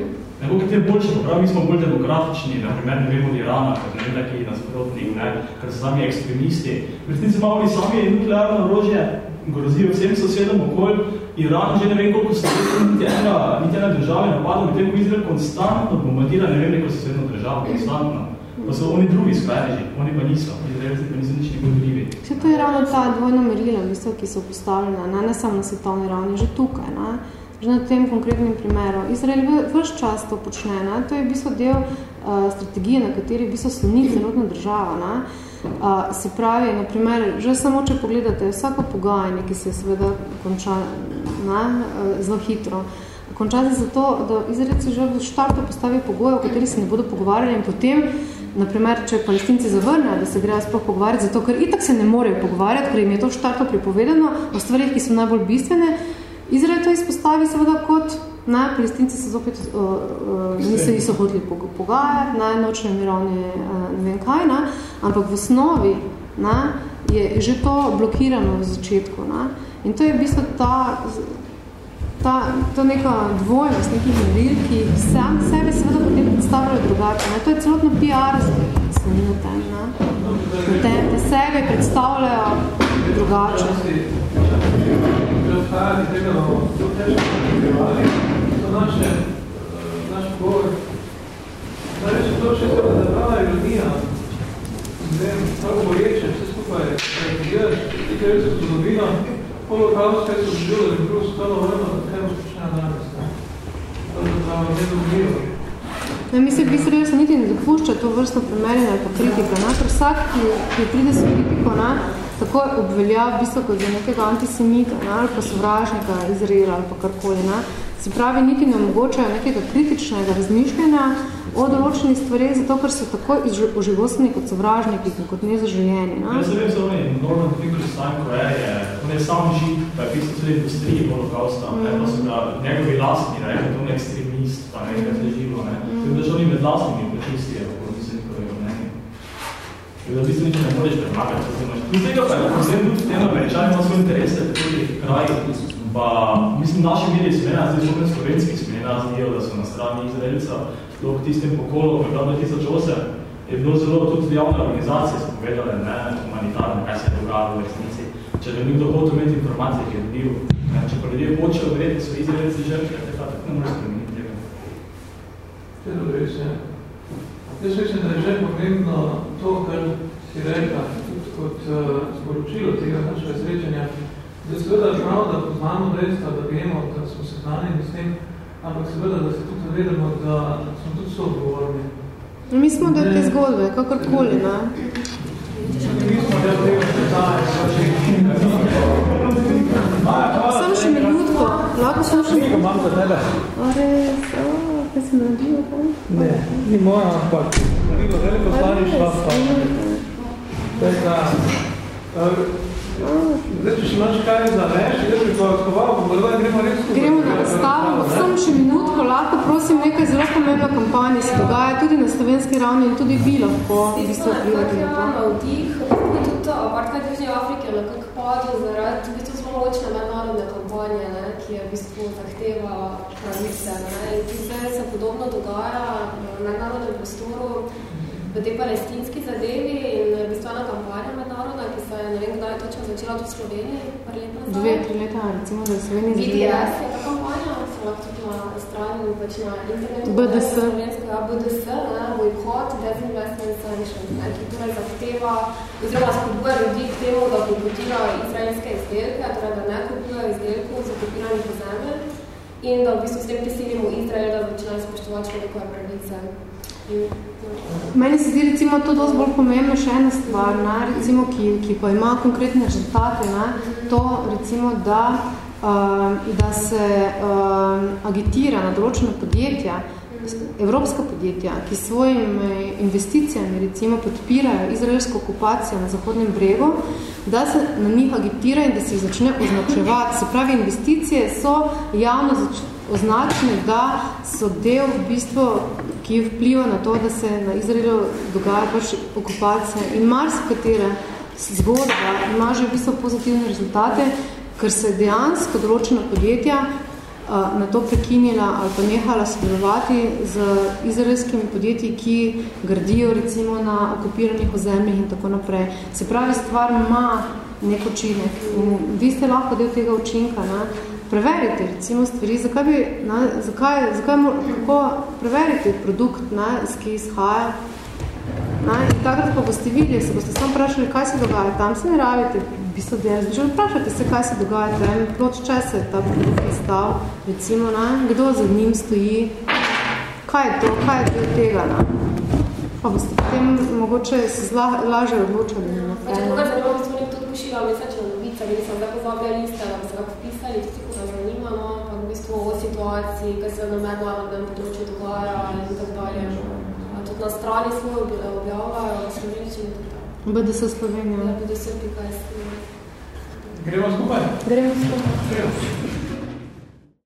[SPEAKER 4] Ne bo te boljše, prav mi smo bolj demokratični, na primer, ne vemo od Irana, ker ne vem, taki nasprotnik, ne, ker so sami ekstremisti. V resnici imamo oni sami nuklearno orožje, grozijo vsem sosedom okolj, Iran že ne vem koliko se niti ena, niti ena država ne napada, medtem ko Izrael konstantno bombardira ne vem neko sosedno državo, konstantno. Pa so oni drugi skrajneži, oni pa niso, Izraelci pa niso nič negodljivi.
[SPEAKER 2] Vse to je ravno ta dvojna merila, v bistvu, ki so postavljena, ne, ne samo na svetovni ravni, že tukaj. Ne. Že na tem konkretnem primeru. Izrael vrš čas to počne, ne. to je v bistvu del uh, strategije, na kateri v bistvu sloni celotna država. Ne. Uh, se pravi, na primer, že samo če pogledate vsako pogajanje, ki se seveda konča ne, uh, zelo hitro, konča se zato, da Izraelci že v štartu postavijo pogoje, o kateri se ne bodo pogovarjali in potem Naprimer, če palestinci zavrnejo, da se grejo sploh pogovarjati, zato ker itak se ne morejo pogovarjati, ker jim je to v štartu pripovedano o stvarih, ki so najbolj bistvene, Izrael to izpostavi seveda kot, ne, palestinci se zopet uh, uh, niso, niso hodili pogajati, ne, nočne mirovne, uh, ne vem kaj, ne, ampak v osnovi ne, je že to blokirano v začetku. Ne, in to je v bistvu ta ta, to neka dvojnost nekih meril, ki sam sebe seveda potem predstavljajo drugače. Ne? To je celotno PR sloni na tem, ne? Na tem, da sebe predstavljajo drugače.
[SPEAKER 1] Preostali tega bomo zelo težko prekrivali. To naše, naš govor. Zdaj, če to še seveda zaprava ironija, ne vem, tako boječe, vse skupaj reagiraš, ti kaj so zgodovino, holokaust, kaj so doživljali v drugo svetovno vojno, kaj bo počne danes. ne. To je zapravo nedovoljivo.
[SPEAKER 2] Ja, mislim, v bistvu se niti ne dopušča to vrstno premerjenje ali pa kritika. Ne? Vsak, ki, ki pride s kritiko, ne, tako obvelja v bistvu kot za nekega antisemita ne, ali pa sovražnika Izraela ali pa karkoli. Ne. Se pravi, niti ne omogočajo nekega kritičnega razmišljanja o določenih stvareh, zato ker so tako oživostni kot sovražniki, kot nezaželjeni. Ne.
[SPEAKER 4] Jaz se vem, samo je Norman Finkelstein, ko je, je, on je sam žid, pa je pisal tudi industriji holokausta, mm. ne, pa so ga njegovi lastni, ne, kot on ekstremist, pa ne, kaj se živo, ne. Mm. Tako da že oni med lastnimi počistijo, kako bi se njihovega mnenja. Tako da v bistvu ne moreš premagati, razumaš. Tu tega pa je posebno tudi v tem američani ima svoje interese teh krajih, pa mislim, naši mediji smena, zdaj so slovenski smena, zdijo, da so na strani Izraelca, sploh tistem pokolu, v 2008, je bilo zelo tudi javne organizacije so povedale, ne, humanitarne, kaj se je dogajalo v resnici. Če bi nekdo hotel imeti informacije, ki je dobil, če pa ljudje hočejo verjeti, so Izraelci žrtve, pa tako ne more spremeniti tega.
[SPEAKER 1] To je res, ja. Jaz mislim, da je že pomembno to, kar si rekla, tudi kot uh, sporočilo tega našega srečanja, da seveda je prav, da poznamo dejstva, da vemo, da smo seznanjeni s tem, ampak seveda, da se tudi zavedamo, da smo tudi soodgovorni.
[SPEAKER 2] Mi smo del te zgodbe, kakorkoli, ne?
[SPEAKER 1] Mi smo del tega sveta,
[SPEAKER 2] Samo še minutko, lahko samo še
[SPEAKER 1] Knjigo imam za tebe.
[SPEAKER 2] A res, o, kaj si naredil, kaj?
[SPEAKER 1] Ne, ni moja, ampak knjigo veliko slaništva. To je ta... Zdaj, če še imaš kaj za veš, jaz bi pa odkoval, pa morda gremo res skupaj.
[SPEAKER 2] Gremo na razstavo, samo še minutko, lahko prosim, nekaj zelo pomembna kampanja se dogaja tudi na slovenski ravni in tudi vi lahko v bistvu vplivati na to.
[SPEAKER 5] Tudi apartka Južne Afrike nekako padlo zaradi v bistvu zelo močne mednarodne kampanje, ne, ki je v bistvu zahteva pravice. Ne. In tu se, se podobno dogaja v mednarodnem prostoru v tej palestinski zadevi in v bistvu ena kampanja mednarodna, ki se je ne vem kdaj točno začela tudi v Sloveniji, par let nazaj.
[SPEAKER 2] Dve, tri leta, recimo, da je Slovenija
[SPEAKER 5] BDS je ta kampanja, se lahko tudi na strani pač na internetu.
[SPEAKER 2] BDS.
[SPEAKER 5] Slovenskega BDS, ne, boycott, disinvestment sanctions, ne, ki torej zahteva, oziroma spodbuja ljudi k temu, da bojkotirajo izraelske izdelke, torej da ne kupujejo izdelkov z okupiranih ozemelj in da v bistvu s tem prisilimo Izrael, da začne spoštovati človekove pravice.
[SPEAKER 2] Meni se zdi recimo to dosti bolj pomembno še ena stvar, ne, recimo, ki, ki pa ima konkretne rezultate, ne, to recimo, da, uh, da se uh, agitira na določene podjetja, evropska podjetja, ki svojimi investicijami recimo podpirajo izraelsko okupacijo na Zahodnem bregu, da se na njih agitira in da se jih začne označevati. Se pravi, investicije so javno označene, da so del v bistvu ki vpliva na to, da se na Izraelu dogaja pač okupacija in mars katera zgodba ima že v bistvu pozitivne rezultate, ker se dejansko določena podjetja na to prekinila ali pa nehala sodelovati z izraelskimi podjetji, ki gradijo recimo na okupiranih ozemljih in tako naprej. Se pravi, stvar ima nek učinek in vi ste lahko del tega učinka. Ne? preverite recimo stvari, zakaj bi, ne, zakaj, zakaj kako preverite produkt, ne, iz ki izhaja. Ne, in takrat, ko boste videli, se boste samo vprašali, kaj se dogaja, tam se ne rabite, v bistvu delati, že vprašate se, kaj se dogaja, tam, proč čas je ta produkt izstal, recimo, ne, kdo za njim stoji, kaj je to, kaj je del tega, ne. Pa boste potem mogoče se zla, laže odločali. Ne,
[SPEAKER 5] Če koga zanima, v bistvu nekdo pošilja mesečna novica, nisem zdaj pozabila liste, da bi se ga vpisali, tisti, o situaciji, ki se na mednarodnem področju dogaja in tako dalje. Tudi na strani smo objavljajo v slovenčini.
[SPEAKER 2] BDS Slovenija.
[SPEAKER 5] BDS.s.
[SPEAKER 1] Gremo skupaj?
[SPEAKER 2] Gremo skupaj.
[SPEAKER 1] Gremo.